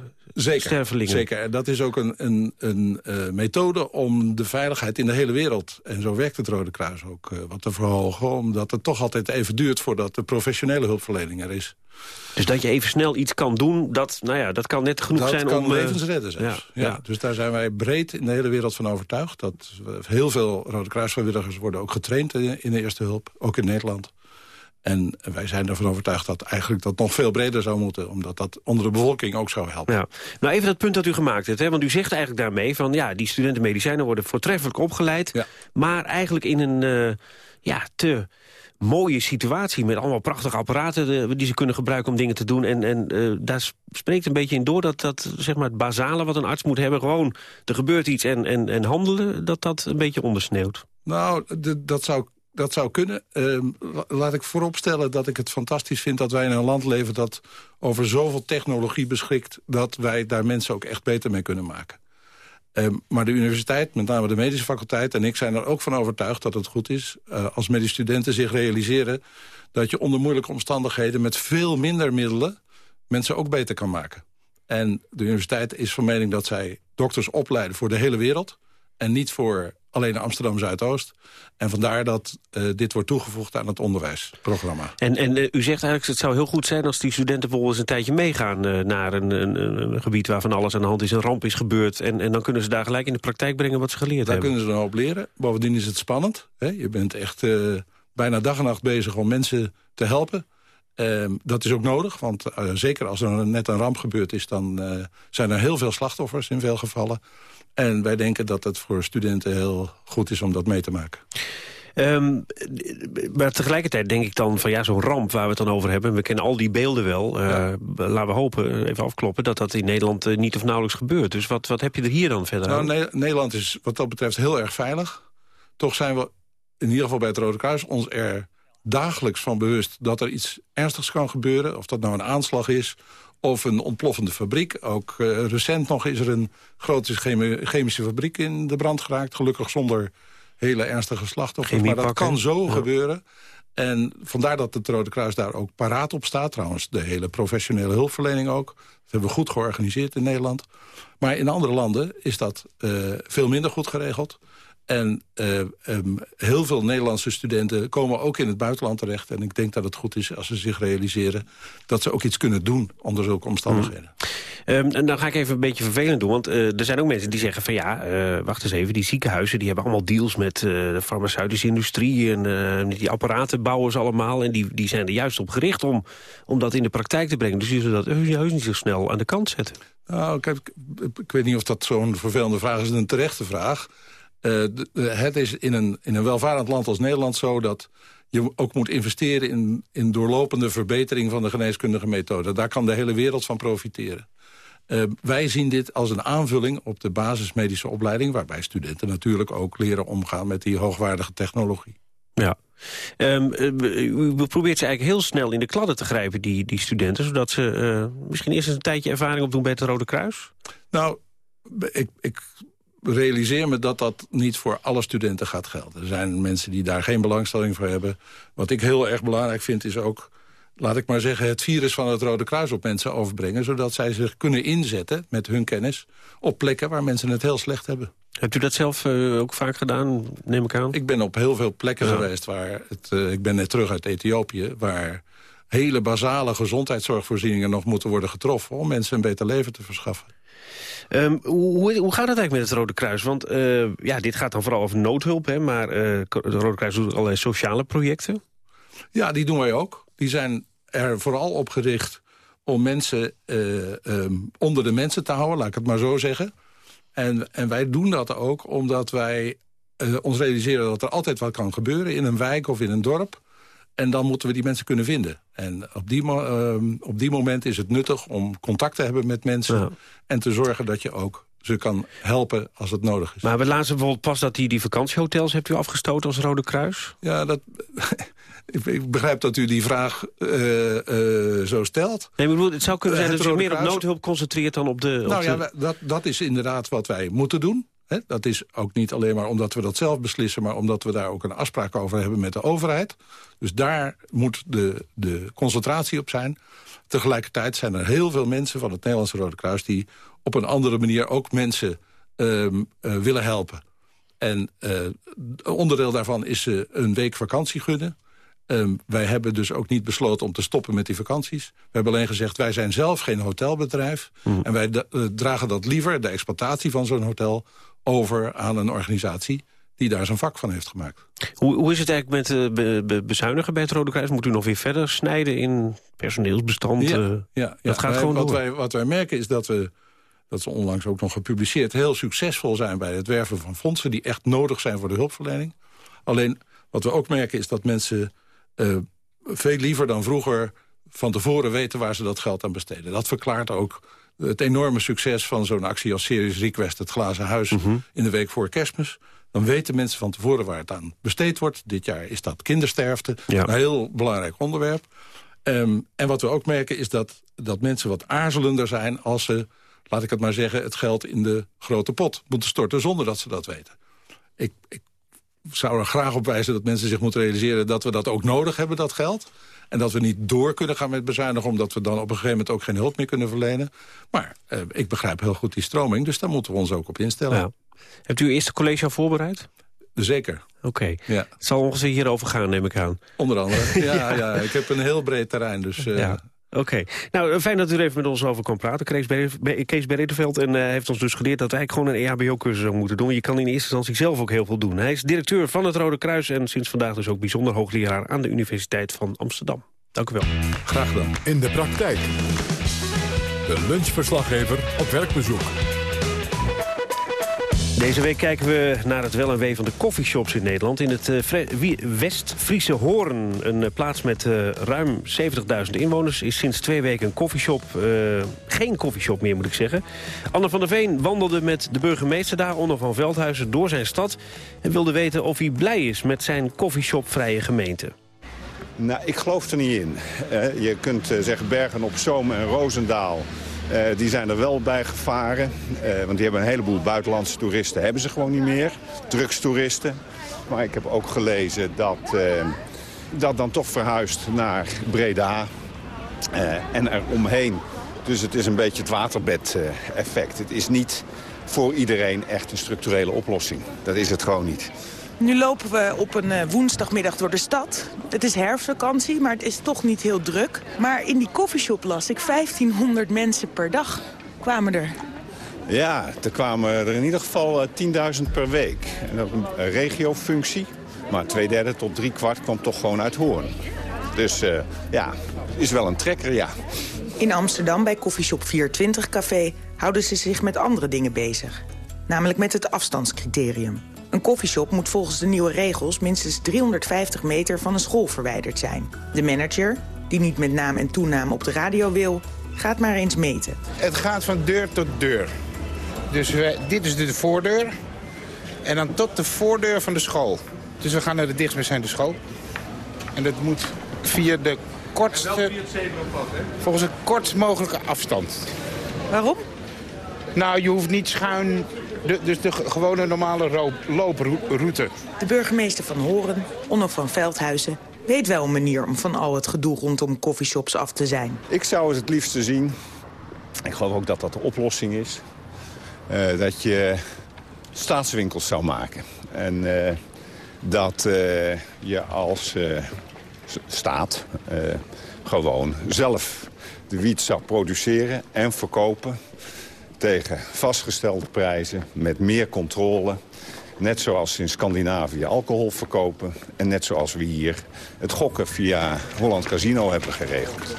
zeker, stervelingen. Zeker, en dat is ook een, een, een uh, methode om de veiligheid in de hele wereld... en zo werkt het Rode Kruis ook uh, wat te verhogen... omdat het toch altijd even duurt voordat de professionele hulpverlening er is. Dus dat je even snel iets kan doen, dat, nou ja, dat kan net genoeg dat zijn kan om... levens redden zelfs. Ja, ja. Dus daar zijn wij breed in de hele wereld van overtuigd. Dat heel veel Rode Kruisvrijwilligers worden ook getraind in de eerste hulp, ook in Nederland. En wij zijn ervan overtuigd dat eigenlijk dat nog veel breder zou moeten... omdat dat onder de bevolking ook zou helpen. Ja. Nou, even dat punt dat u gemaakt hebt. Hè? Want u zegt eigenlijk daarmee van... ja, die studenten medicijnen worden voortreffelijk opgeleid... Ja. maar eigenlijk in een uh, ja, te mooie situatie... met allemaal prachtige apparaten die ze kunnen gebruiken om dingen te doen. En, en uh, daar spreekt een beetje in door dat, dat zeg maar, het basale wat een arts moet hebben... gewoon er gebeurt iets en, en, en handelen, dat dat een beetje ondersneeuwt. Nou, dat zou dat zou kunnen. Uh, laat ik vooropstellen dat ik het fantastisch vind dat wij in een land leven... dat over zoveel technologie beschikt... dat wij daar mensen ook echt beter mee kunnen maken. Uh, maar de universiteit, met name de medische faculteit... en ik zijn er ook van overtuigd dat het goed is... Uh, als medestudenten zich realiseren... dat je onder moeilijke omstandigheden met veel minder middelen... mensen ook beter kan maken. En de universiteit is van mening dat zij dokters opleiden voor de hele wereld... en niet voor alleen Amsterdam Zuidoost. En vandaar dat uh, dit wordt toegevoegd aan het onderwijsprogramma. En, en uh, u zegt eigenlijk, het zou heel goed zijn als die studenten bijvoorbeeld eens een tijdje meegaan uh, naar een, een, een, gebied waar van alles aan de hand is, een ramp is gebeurd. En, en dan kunnen ze daar gelijk in de praktijk brengen wat ze geleerd daar hebben. Daar kunnen ze dan op leren. Bovendien is het spannend. Hè? Je bent echt bijna dag en nacht bezig om mensen te helpen. Uh, dat is ook nodig, want uh, zeker als er net een ramp gebeurd is... dan uh, zijn er heel veel slachtoffers in veel gevallen. En wij denken dat het voor studenten heel goed is om dat mee te maken. Um, maar tegelijkertijd denk ik dan van ja, zo'n ramp waar we het dan over hebben... we kennen al die beelden wel, ja. laten we hopen, even afkloppen... dat dat in Nederland niet of nauwelijks gebeurt. Dus wat, wat heb je er hier dan verder nou, aan? Ne Nederland is wat dat betreft heel erg veilig. Toch zijn we in ieder geval bij het Rode Kruis ons er dagelijks van bewust... dat er iets ernstigs kan gebeuren, of dat nou een aanslag is of een ontploffende fabriek. Ook uh, recent nog is er een grote chemi chemische fabriek in de brand geraakt. Gelukkig zonder hele ernstige slachtoffers. Maar dat kan zo ja. gebeuren. En vandaar dat het Rode Kruis daar ook paraat op staat. Trouwens, de hele professionele hulpverlening ook. Dat hebben we goed georganiseerd in Nederland. Maar in andere landen is dat uh, veel minder goed geregeld. En uh, um, heel veel Nederlandse studenten komen ook in het buitenland terecht. En ik denk dat het goed is als ze zich realiseren... dat ze ook iets kunnen doen onder zulke omstandigheden. Mm. Um, en dan ga ik even een beetje vervelend doen. Want uh, er zijn ook mensen die zeggen van ja, uh, wacht eens even. Die ziekenhuizen die hebben allemaal deals met de farmaceutische industrie. En die apparaten bouwen ze allemaal. En die, die zijn er juist op gericht om, om dat in de praktijk te brengen. Dus die zullen dat heus niet zo snel aan de kant zetten. Nou, kijk, ik weet niet of dat zo'n vervelende vraag is. een terechte vraag. De, de, het is in een, in een welvarend land als Nederland zo... dat je ook moet investeren in, in doorlopende verbetering van de geneeskundige methode. Daar kan de hele wereld van profiteren. Uh, wij zien dit als een aanvulling op de basismedische opleiding... waarbij studenten natuurlijk ook leren omgaan met die hoogwaardige technologie. Ja. Um, u probeert ze eigenlijk heel snel in de kladden te grijpen, die, die studenten... zodat ze uh, misschien eerst eens een tijdje ervaring opdoen bij het Rode Kruis? Nou, ik, ik realiseer me dat dat niet voor alle studenten gaat gelden. Er zijn mensen die daar geen belangstelling voor hebben. Wat ik heel erg belangrijk vind is ook laat ik maar zeggen, het virus van het Rode Kruis op mensen overbrengen... zodat zij zich kunnen inzetten met hun kennis op plekken waar mensen het heel slecht hebben. Hebt u dat zelf uh, ook vaak gedaan, neem ik aan? Ik ben op heel veel plekken geweest waar... Het, uh, ik ben net terug uit Ethiopië, waar hele basale gezondheidszorgvoorzieningen nog moeten worden getroffen... om mensen een beter leven te verschaffen. Um, hoe, hoe, gaat het eigenlijk met het Rode Kruis? Want uh, ja, dit gaat dan vooral over noodhulp, hè, maar het Rode Kruis doet allerlei sociale projecten. Ja, die doen wij ook. Die zijn er vooral op gericht om mensen uh, um, onder de mensen te houden, laat ik het maar zo zeggen. En, en wij doen dat ook omdat wij ons realiseren dat er altijd wat kan gebeuren... in een wijk of in een dorp. En dan moeten we die mensen kunnen vinden. En op die, uh, op die moment is het nuttig om contact te hebben met mensen... Ja. en te zorgen dat je ook ze kan helpen als het nodig is. Maar we lazen bijvoorbeeld pas dat die, die vakantiehotels hebt u afgestoten als Rode Kruis? Ja, dat, ik begrijp dat u die vraag uh, uh, zo stelt. Nee, bedoel, het zou kunnen zijn dat u meer op noodhulp concentreert dan op de... Op nou de... ja, dat, dat is inderdaad wat wij moeten doen. He, dat is ook niet alleen maar omdat we dat zelf beslissen... maar omdat we daar ook een afspraak over hebben met de overheid. Dus daar moet de, de concentratie op zijn. Tegelijkertijd zijn er heel veel mensen van het Nederlandse Rode Kruis... die op een andere manier ook mensen um, uh, willen helpen. En uh, onderdeel daarvan is ze uh, een week vakantie gunnen. Um, wij hebben dus ook niet besloten om te stoppen met die vakanties. We hebben alleen gezegd, wij zijn zelf geen hotelbedrijf. Mm. En wij dragen dat liever, de exploitatie van zo'n hotel... over aan een organisatie die daar zijn vak van heeft gemaakt. Hoe, hoe is het eigenlijk met be, be, bezuinigen bij het Rode Kruis? Moet u nog weer verder snijden in personeelsbestand? Ja, uh, ja, dat gaat wij, gewoon wat door. Wij, wat wij merken is dat we dat is onlangs ook nog gepubliceerd... heel succesvol zijn bij het werven van fondsen... die echt nodig zijn voor de hulpverlening. Alleen, wat we ook merken is dat mensen... Uh, veel liever dan vroeger van tevoren weten waar ze dat geld aan besteden. Dat verklaart ook het enorme succes van zo'n actie als Serious Request... het Glazen Huis mm -hmm. in de week voor kerstmis. Dan weten mensen van tevoren waar het aan besteed wordt. Dit jaar is dat kindersterfte, ja. een heel belangrijk onderwerp. Um, en wat we ook merken is dat, dat mensen wat aarzelender zijn... als ze laat ik het maar zeggen, het geld in de grote pot moeten storten... zonder dat ze dat weten. Ik, ik zou er graag op wijzen dat mensen zich moeten realiseren... dat we dat ook nodig hebben, dat geld. En dat we niet door kunnen gaan met bezuinigen... omdat we dan op een gegeven moment ook geen hulp meer kunnen verlenen. Maar eh, ik begrijp heel goed die stroming, dus daar moeten we ons ook op instellen. Hebt u uw eerste college al voorbereid? Zeker. Oké. Okay. Ja. Het zal ongeveer hierover gaan, neem ik aan. Onder andere. ja, ja, ik heb een heel breed terrein, dus... Uh, ja. Oké. Okay. Nou, fijn dat u er even met ons over kan praten. Kees Beredeveld en uh, heeft ons dus geleerd dat wij eigenlijk gewoon een EHBO-cursus zou moeten doen. Je kan in eerste instantie zelf ook heel veel doen. Hij is directeur van het Rode Kruis en sinds vandaag dus ook bijzonder hoogleraar aan de Universiteit van Amsterdam. Dank u wel. Graag gedaan. In de praktijk. De lunchverslaggever op werkbezoek. Deze week kijken we naar het wel en wee van de coffeeshops in Nederland. In het uh, West-Friese Hoorn, een uh, plaats met uh, ruim 70.000 inwoners... is sinds twee weken een coffeeshop, geen coffeeshop meer moet ik zeggen. Anne van der Veen wandelde met de burgemeester daar, Onno van Veldhuizen, door zijn stad... en wilde weten of hij blij is met zijn coffeeshopvrije gemeente. Nou, ik geloof er niet in. je kunt zeggen Bergen op Zoom en Roosendaal... Uh, die zijn er wel bij gevaren. Uh, want die hebben een heleboel buitenlandse toeristen. Hebben ze gewoon niet meer. Drugstoeristen. Maar ik heb ook gelezen dat uh, dat dan toch verhuist naar Breda. en er omheen. Dus het is een beetje het waterbed-effect. het is niet voor iedereen echt een structurele oplossing. Dat is het gewoon niet. Nu lopen we op een uh, woensdagmiddag door de stad. Het is herfstvakantie, maar het is toch niet heel druk. Maar in die koffieshop las ik 1500 mensen per dag kwamen er. Ja, er kwamen er in ieder geval uh, 10.000 per week. En dat een regiofunctie. Maar twee derde tot drie kwart kwam toch gewoon uit Hoorn. Dus uh, ja, is wel een trekker, ja. In Amsterdam bij koffieshop 420 Café houden ze zich met andere dingen bezig. Namelijk met het afstandscriterium. Een koffieshop moet volgens de nieuwe regels minstens 350 meter van een school verwijderd zijn. De manager, die niet met naam en toenaam op de radio wil, Ga het maar eens meten. Het gaat van deur tot deur. Dus we, dit is de voordeur. En dan tot de voordeur van de school. Dus we gaan naar de dichtstbijzijnde school. En dat moet via de kortste... Volgens een kortst mogelijke afstand. Waarom? Nou, je hoeft niet schuin... De, dus de gewone normale ro- looproute. De burgemeester van Horen, Onno van Veldhuizen... weet wel een manier om van al het gedoe rondom coffeeshops af te zijn. Ik zou het het liefste zien, ik geloof ook dat dat de oplossing is... eh, dat je staatswinkels zou maken. En eh, dat eh, je als eh, staat eh, gewoon zelf de wiet zou produceren en verkopen... tegen vastgestelde prijzen, met meer controle... Net zoals ze in Scandinavië alcohol verkopen. En net zoals we hier het gokken via Holland Casino hebben geregeld.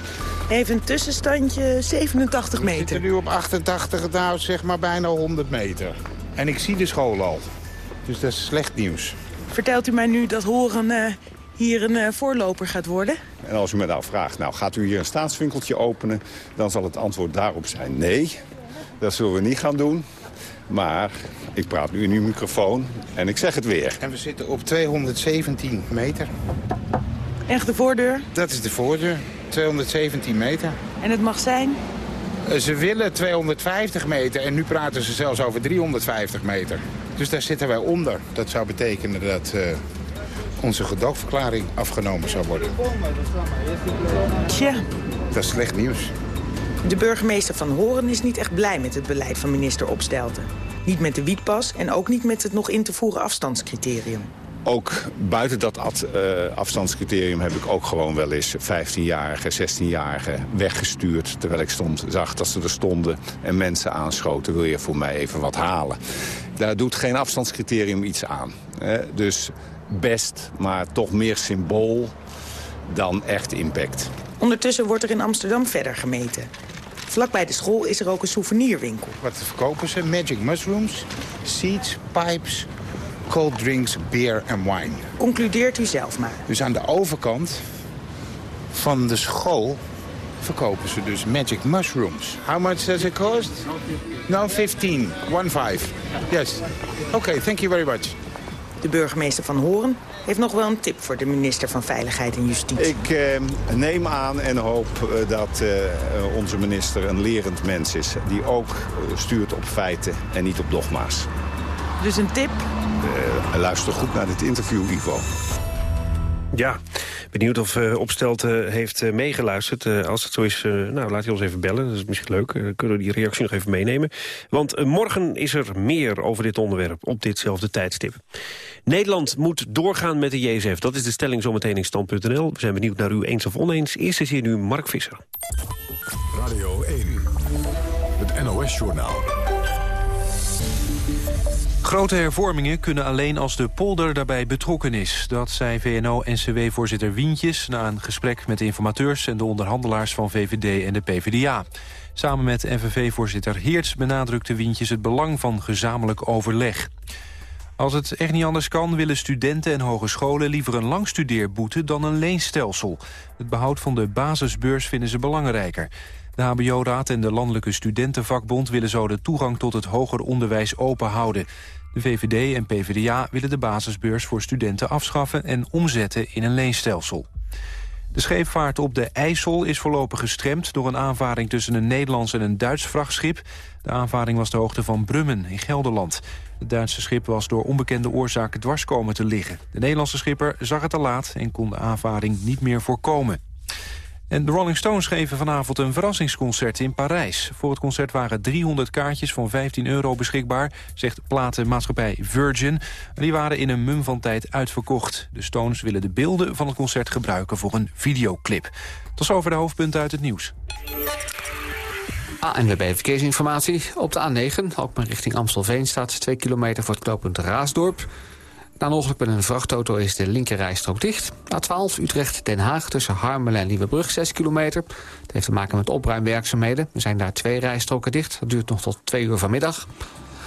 Even een tussenstandje, 87 We meter. zitten nu op 88, nou zeg maar bijna 100 meter. En ik zie de school al. Dus dat is slecht nieuws. Vertelt u mij nu dat Horen eh, hier een eh, voorloper gaat worden? En als u me nou vraagt, nou gaat u hier een staatswinkeltje openen... dan zal het antwoord daarop zijn nee. Dat zullen we niet gaan doen. Maar ik praat nu in uw microfoon en ik zeg het weer. En we zitten op 217 meter. Echt de voordeur? Dat is de voordeur. 217 meter. En het mag zijn? Eh, Ze willen 250 meter en nu praten ze zelfs over 350 meter. Dus daar zitten wij onder. Dat zou betekenen dat eh, onze gedoogverklaring afgenomen zou worden. Tja, Dat is slecht nieuws. De burgemeester van Horen is niet echt blij met het beleid van minister Opstelten. Niet met de wietpas en ook niet met het nog in te voeren afstandscriterium. Ook buiten dat ad- eh, afstandscriterium heb ik ook gewoon wel eens 15-jarigen, 16-jarigen weggestuurd. Terwijl ik stond, zag dat ze er stonden en mensen aanschoten. Wil je voor mij even wat halen? Daar doet geen afstandscriterium iets aan. hè. dus best, maar toch meer symbool dan echt impact. Ondertussen wordt er in Amsterdam verder gemeten. Vlakbij de school is er ook een souvenirwinkel. Wat verkopen ze? Magic mushrooms, seeds, pipes, cold drinks, beer en wine. Concludeert u zelf maar. Dus aan de overkant van de school verkopen ze dus magic mushrooms. How much does it cost? No, 15. One five. Yes. Okay, thank you very much. De burgemeester van Horen heeft nog wel een tip voor de minister van Veiligheid en Justitie. Ik eh, neem aan en hoop eh, dat eh, onze minister een lerend mens is. Die ook eh, stuurt op feiten en niet op dogma's. Dus een tip? Eh, luister goed naar dit interview, Ivo. Ja, benieuwd of uh, Opstelten heeft uh, meegeluisterd. Uh, als het zo is, nou, laat hij ons even bellen. Dat is misschien leuk. Dan kunnen we die reactie nog even meenemen. Want morgen is er meer over dit onderwerp op ditzelfde tijdstip. Nederland moet doorgaan met de JSF. Dat is de stelling zometeen in stand.nl. We zijn benieuwd naar u eens of oneens. Eerst is hier nu Mark Visser. Radio 1, het NOS-journaal. Grote hervormingen kunnen alleen als de polder daarbij betrokken is. Dat zei VNO-NCW-voorzitter Wientjes... na een gesprek met de informateurs en de onderhandelaars van VVD en de PvdA. Samen met NVV-voorzitter Heerts benadrukte Wientjes het belang van gezamenlijk overleg. Als het echt niet anders kan, willen studenten en hogescholen liever een langstudeerboete dan een leenstelsel. Het behoud van de basisbeurs vinden ze belangrijker. De HBO-raad en de Landelijke Studentenvakbond willen zo de toegang tot het hoger onderwijs open houden. De VVD en PvdA willen de basisbeurs voor studenten afschaffen en omzetten in een leenstelsel. De scheepvaart op de IJssel is voorlopig gestremd door een aanvaring tussen een Nederlands en een Duits vrachtschip. De aanvaring was de hoogte van Brummen in Gelderland. Het Duitse schip was door onbekende oorzaken dwars komen te liggen. De Nederlandse schipper zag het te laat en kon de aanvaring niet meer voorkomen. En de Rolling Stones geven vanavond een verrassingsconcert in Parijs. Voor het concert waren 300 kaartjes van 15 euro beschikbaar, zegt platenmaatschappij Virgin. Die waren in een mum van tijd uitverkocht. De Stones willen de beelden van het concert gebruiken voor een videoclip. Tot zover de hoofdpunten uit het nieuws. ANWB Verkeersinformatie. Op de A9, ook maar richting Amstelveen, staat 2 kilometer voor het knooppunt Raasdorp. Na een ongeluk met een vrachtauto is de linkerrijstrook dicht. A12 Utrecht-Den Haag tussen Harmelen en Nieuwebrug 6 kilometer. Dat heeft te maken met opruimwerkzaamheden. Er zijn daar twee rijstroken dicht. Dat duurt nog tot 2 uur vanmiddag.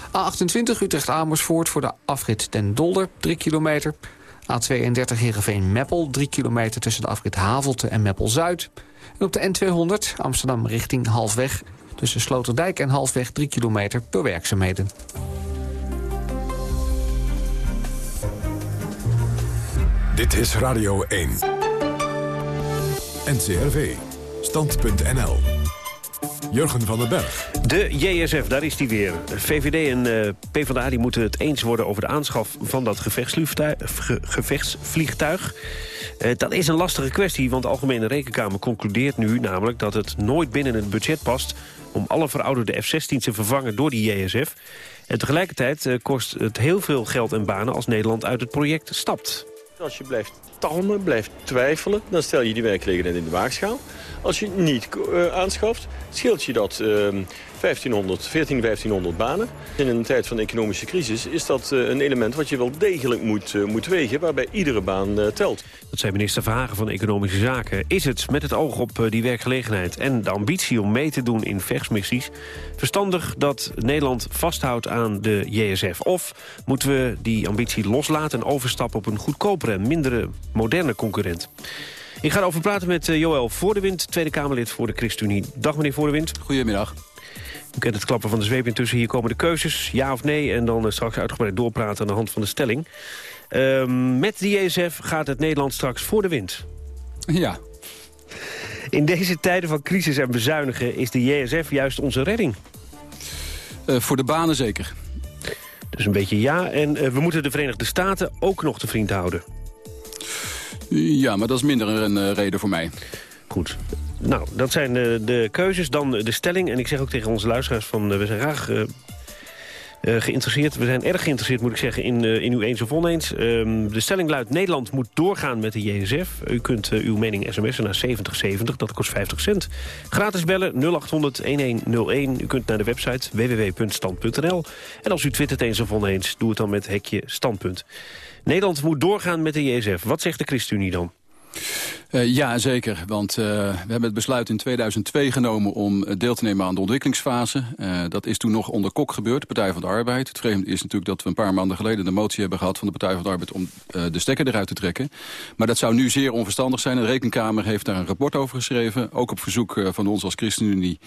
A28 Utrecht-Amersfoort voor de afrit Den Dolder 3 kilometer. A32 Heerenveen-Meppel 3 kilometer tussen de afrit Havelte en Meppel-Zuid. En op de N200 Amsterdam richting Halfweg... tussen Sloterdijk en Halfweg 3 kilometer door werkzaamheden. Dit is Radio 1. NCRV. Stand.nl. Jurgen van den Berg. De JSF, daar is die weer. VVD en uh, PvdA die moeten het eens worden over de aanschaf van dat gevechtsvliegtuig. Uh, dat is een lastige kwestie, want de Algemene Rekenkamer concludeert nu namelijk dat het nooit binnen het budget past om alle verouderde F-16 te vervangen door die JSF. En tegelijkertijd uh, kost het heel veel geld en banen als Nederland uit het project stapt. Als blijft twijfelen, dan stel je die werkgelegenheid in de waagschaal. Als je niet uh, aanschaft, scheelt je dat uh, 1500, 14, 1500 banen. In een tijd van economische crisis is dat uh, een element wat je wel degelijk moet, uh, moet wegen... waarbij iedere baan telt. Dat zei minister Verhagen van Economische Zaken. Is het met het oog op die werkgelegenheid en de ambitie om mee te doen in vechtsmissies... verstandig dat Nederland vasthoudt aan de JSF? Of moeten we die ambitie loslaten en overstappen op een goedkopere en mindere moderne concurrent? Ik ga erover praten met Joël Voordewind, Tweede Kamerlid voor de ChristenUnie. Dag meneer Voordewind. Goedemiddag. U kent het klappen van de zweep intussen. Hier komen de keuzes, ja of nee. En dan straks uitgebreid doorpraten aan de hand van de stelling. Uh, met de JSF gaat het Nederland straks voor de wind. Ja. In deze tijden van crisis en bezuinigen is de JSF juist onze redding. Uh, voor de banen zeker. Dus een beetje ja. En uh, we moeten de Verenigde Staten ook nog te vriend houden. Ja, maar dat is minder een uh, reden voor mij. Goed. Nou, dat zijn de, de, keuzes. Dan de stelling. En ik zeg ook tegen onze luisteraars van... Uh, we zijn graag geïnteresseerd. We zijn erg geïnteresseerd, moet ik zeggen, in, in uw eens of oneens. Ehm, de stelling luidt... Nederland moet doorgaan met de JSF. U kunt uw mening sms'en naar 7070. Dat kost 50 cent. Gratis bellen 0800-1101. U kunt naar de website www.stand.nl. En als u twittert eens of oneens, doe het dan met hekje standpunt. Nederland moet doorgaan met de JSF. Wat zegt de ChristenUnie dan? Uh, ja, zeker. Want uh, we hebben het besluit in 2002 genomen om deel te nemen aan de ontwikkelingsfase. Dat is toen nog onder Kok gebeurd, de Partij van de Arbeid. Het vreemde is natuurlijk dat we een paar maanden geleden de motie hebben gehad van de Partij van de Arbeid om de stekker eruit te trekken. Maar dat zou nu zeer onverstandig zijn. De Rekenkamer heeft daar een rapport over geschreven, ook op verzoek van ons als ChristenUnie,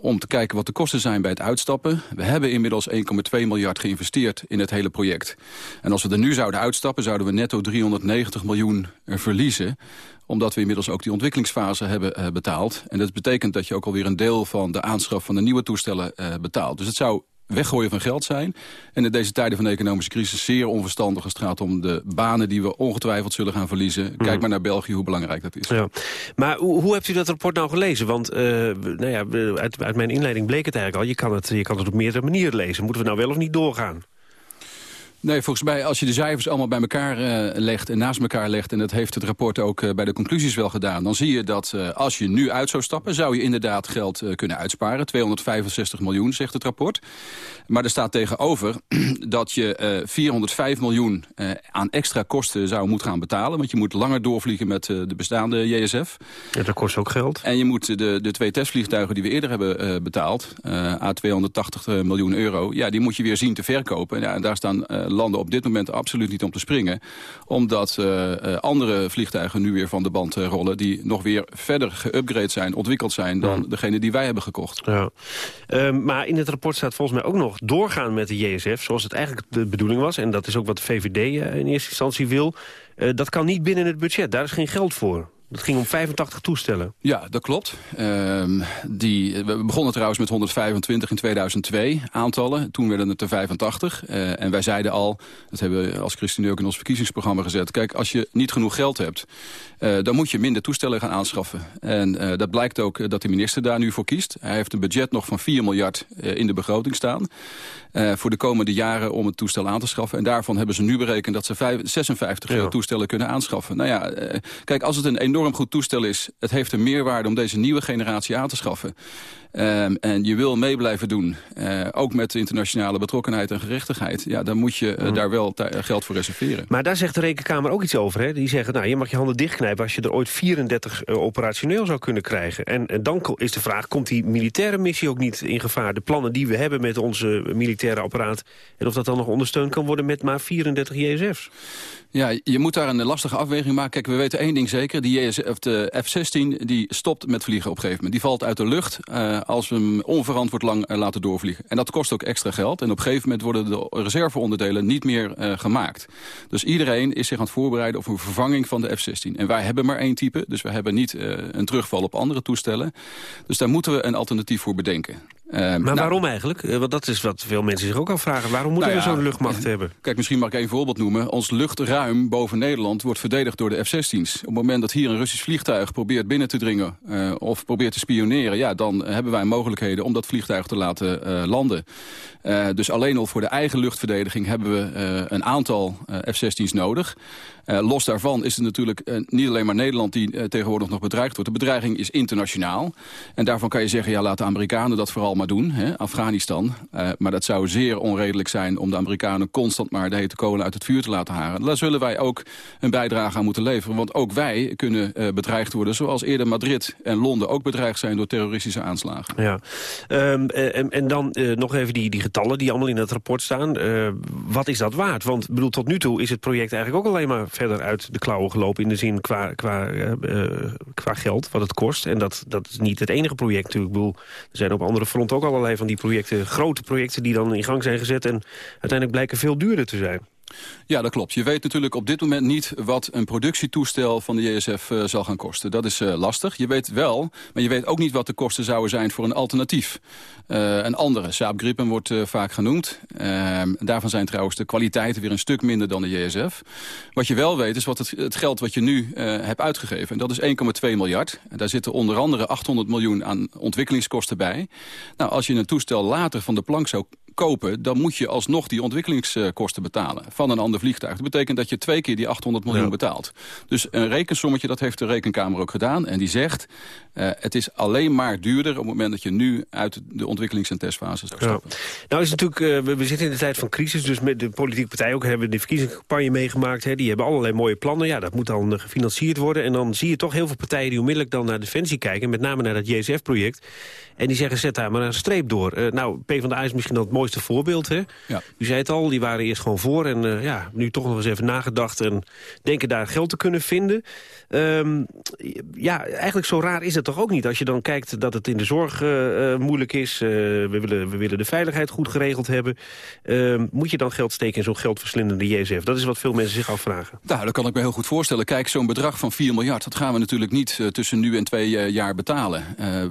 om te kijken wat de kosten zijn bij het uitstappen. We hebben inmiddels 1,2 miljard geïnvesteerd in het hele project. En als we er nu zouden uitstappen, zouden we netto 390 miljoen verliezen omdat we inmiddels ook die ontwikkelingsfase hebben uh, betaald. En dat betekent dat je ook alweer een deel van de aanschaf van de nieuwe toestellen uh, betaalt. Dus het zou weggooien van geld zijn. En in deze tijden van de economische crisis zeer onverstandig als het gaat om de banen die we ongetwijfeld zullen gaan verliezen. Kijk mm. maar naar België, hoe belangrijk dat is. Ja. Maar hoe, hoe hebt u dat rapport nou gelezen? Want uh, nou ja, uit, uit mijn inleiding bleek het eigenlijk al. Je kan het, je kan het op meerdere manieren lezen. Moeten we nou wel of niet doorgaan? Nee, volgens mij als je de cijfers allemaal bij elkaar uh, legt en naast elkaar legt... en dat heeft het rapport ook uh, bij de conclusies wel gedaan... dan zie je dat uh, als je nu uit zou stappen... zou je inderdaad geld kunnen uitsparen. 265 miljoen, zegt het rapport. Maar er staat tegenover dat je 405 miljoen aan extra kosten zou moeten gaan betalen. Want je moet langer doorvliegen met de bestaande JSF. Ja, dat kost ook geld. En je moet de, de twee testvliegtuigen die we eerder hebben betaald... a 280 miljoen euro, ja, die moet je weer zien te verkopen. Ja, en daar staan landen op dit moment absoluut niet om te springen. Omdat uh, andere vliegtuigen nu weer van de band rollen... die nog weer verder geüpgrade zijn, ontwikkeld zijn... dan degene die wij hebben gekocht. Ja. Uh, maar in het rapport staat volgens mij ook nog doorgaan met de JSF... zoals het eigenlijk de bedoeling was. En dat is ook wat de VVD in eerste instantie wil. dat kan niet binnen het budget. Daar is geen geld voor. Dat ging om 85 toestellen. Ja, dat klopt. Uh, die, we begonnen trouwens met 125 in 2002 aantallen. Toen werden het er 85. Uh, en wij zeiden al, dat hebben we als ChristenUnie ook in ons verkiezingsprogramma gezet... kijk, als je niet genoeg geld hebt, uh, dan moet je minder toestellen gaan aanschaffen. En dat blijkt ook dat de minister daar nu voor kiest. Hij heeft een budget nog van 4 miljard in de begroting staan. Voor de komende jaren om het toestel aan te schaffen. En daarvan hebben ze nu berekend dat ze 5, 56 ja. toestellen kunnen aanschaffen. Nou ja, kijk, als het een enorm enorm goed toestel is. Het heeft een meerwaarde om deze nieuwe generatie aan te schaffen. Um, en je wil mee blijven doen, uh, ook met internationale betrokkenheid en gerechtigheid... ja, dan moet je uh, mm. daar wel geld voor reserveren. Maar daar zegt de Rekenkamer ook iets over. Hè? Die zeggen, nou, je mag je handen dichtknijpen... als je er ooit 34 uh, operationeel zou kunnen krijgen. En, en dan is de vraag, komt die militaire missie ook niet in gevaar? De plannen die we hebben met onze militaire apparaat... en of dat dan nog ondersteund kan worden met maar 34 JSF's? Ja, je moet daar een lastige afweging maken. Kijk, we weten één ding zeker. Die JS, of de F-16 die stopt met vliegen op een gegeven moment. Die valt uit de lucht uh, als we hem onverantwoord lang uh, laten doorvliegen. En dat kost ook extra geld. En op een gegeven moment worden de reserveonderdelen niet meer uh, gemaakt. Dus iedereen is zich aan het voorbereiden op een vervanging van de F-16. En wij hebben maar één type, dus we hebben niet een terugval op andere toestellen. Dus daar moeten we een alternatief voor bedenken. Maar nou, waarom eigenlijk? Want dat is wat veel mensen zich ook afvragen. Waarom moeten nou ja, we zo'n luchtmacht hebben? Kijk, misschien mag ik één voorbeeld noemen. Ons luchtruim boven Nederland wordt verdedigd door de F-16's. Op het moment dat hier een Russisch vliegtuig probeert binnen te dringen... Uh, of probeert te spioneren, ja, dan hebben wij mogelijkheden om dat vliegtuig te laten uh, landen. Dus alleen al voor de eigen luchtverdediging hebben we een aantal F-16's nodig. Los daarvan is het natuurlijk niet alleen maar Nederland die tegenwoordig nog bedreigd wordt. De bedreiging is internationaal. En daarvan kan je zeggen, ja, laat de Amerikanen dat vooral maar doen. Hè, Afghanistan. maar dat zou zeer onredelijk zijn om de Amerikanen constant maar de hete kolen uit het vuur te laten haren. Daar zullen wij ook een bijdrage aan moeten leveren. Want ook wij kunnen bedreigd worden... zoals eerder Madrid en Londen ook bedreigd zijn door terroristische aanslagen. Ja. Um, en, en, dan nog even die, die getallen die allemaal in het rapport staan. Wat is dat waard? Want bedoel, tot nu toe is het project eigenlijk ook alleen maar verder uit de klauwen gelopen... in de zin qua, qua, qua geld, wat het kost. En dat, dat is niet het enige project natuurlijk. Ik bedoel, er zijn op andere fronten ook allerlei van die projecten... grote projecten die dan in gang zijn gezet... en uiteindelijk blijken veel duurder te zijn. Ja, dat klopt. Je weet natuurlijk op dit moment niet wat een productietoestel van de JSF uh, zal gaan kosten. Dat is uh, lastig. Je weet wel, maar je weet ook niet wat de kosten zouden zijn voor een alternatief. Uh, een andere, Saab Gripen wordt vaak genoemd. Ehm, daarvan zijn trouwens de kwaliteiten weer een stuk minder dan de JSF. Wat je wel weet is wat het, het geld wat je nu hebt uitgegeven. En dat is 1,2 miljard. En daar zitten onder andere 800 miljoen aan ontwikkelingskosten bij. Nou, als je een toestel later van de plank zou kopen... dan moet je alsnog die ontwikkelingskosten betalen van een ander vliegtuig. Dat betekent dat je twee keer die 800 miljoen ja. betaalt. Dus een rekensommetje, dat heeft de rekenkamer ook gedaan. En die zegt, uh, het is alleen maar duurder... op het moment dat je nu uit de ontwikkelings- en testfase zou stappen. Ja. Nou is het natuurlijk, uh, we, we, zitten in de tijd van crisis... dus met de politieke partijen ook hebben de verkiezingscampagne meegemaakt. Hè, die hebben allerlei mooie plannen. Ja, dat moet dan uh, gefinancierd worden. En dan zie je toch heel veel partijen die onmiddellijk dan naar Defensie kijken. Met name naar dat JSF-project. En die zeggen, zet daar maar een streep door. Nou, PvdA is misschien het mooiste voorbeeld. Hè? Ja. U zei het al, die waren eerst gewoon voor. En uh, ja, nu toch nog eens even nagedacht. En denken daar geld te kunnen vinden. Um, ja, eigenlijk zo raar is het toch ook niet. Als je dan kijkt dat het in de zorg uh, moeilijk is. we, willen, we willen de veiligheid goed geregeld hebben. Um, moet je dan geld steken in zo'n geldverslindende JSF? Dat is wat veel mensen zich afvragen. Nou, dat kan ik me heel goed voorstellen. Kijk, zo'n bedrag van 4 miljard... dat gaan we natuurlijk niet tussen nu en twee jaar betalen.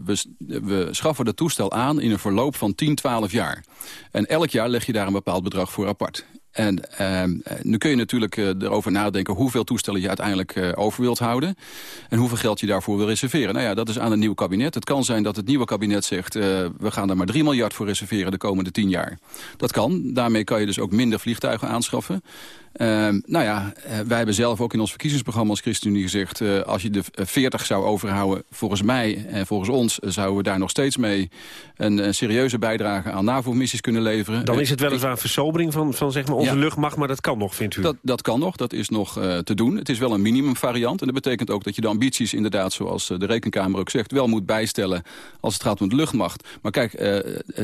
we, we schaffen dat toestel aan in een verloop van 10, 12 jaar. En elk jaar leg je daar een bepaald bedrag voor apart. En uh, nu kun je natuurlijk uh, erover nadenken hoeveel toestellen je uiteindelijk uh, over wilt houden. En hoeveel geld je daarvoor wil reserveren. Nou ja, dat is aan een nieuw kabinet. Het kan zijn dat het nieuwe kabinet zegt... We gaan daar maar 3 miljard voor reserveren de komende 10 jaar. Dat kan. Daarmee kan je dus ook minder vliegtuigen aanschaffen. Uh, nou ja, uh, wij hebben zelf ook in ons verkiezingsprogramma als ChristenUnie gezegd... Uh, als je de 40 zou overhouden, volgens mij en volgens ons... zouden we daar nog steeds mee een, een serieuze bijdrage aan NAVO-missies kunnen leveren. Dan is het weliswaar een versobering van, van zeg maar onze ja. luchtmacht, maar dat kan nog, vindt u? Dat, dat kan nog, dat is nog te doen. Het is wel een minimumvariant en dat betekent ook dat je de ambities inderdaad... zoals de Rekenkamer ook zegt, wel moet bijstellen als het gaat om de luchtmacht. Maar kijk,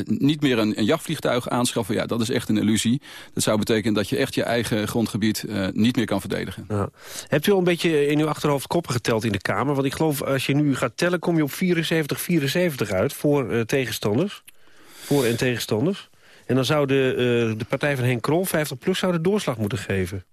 niet meer een, een jachtvliegtuig aanschaffen, ja, dat is echt een illusie. Dat zou betekenen dat je echt je eigen grond grondgebied uh, niet meer kan verdedigen. Ja. Hebt u al een beetje in uw achterhoofd koppen geteld in de Kamer? Want ik geloof, als je nu gaat tellen, kom je op 74, 74 uit voor uh, tegenstanders. Voor en tegenstanders. En dan zou de, uh, de partij van Henk Krol, 50PLUS, zou de doorslag moeten geven.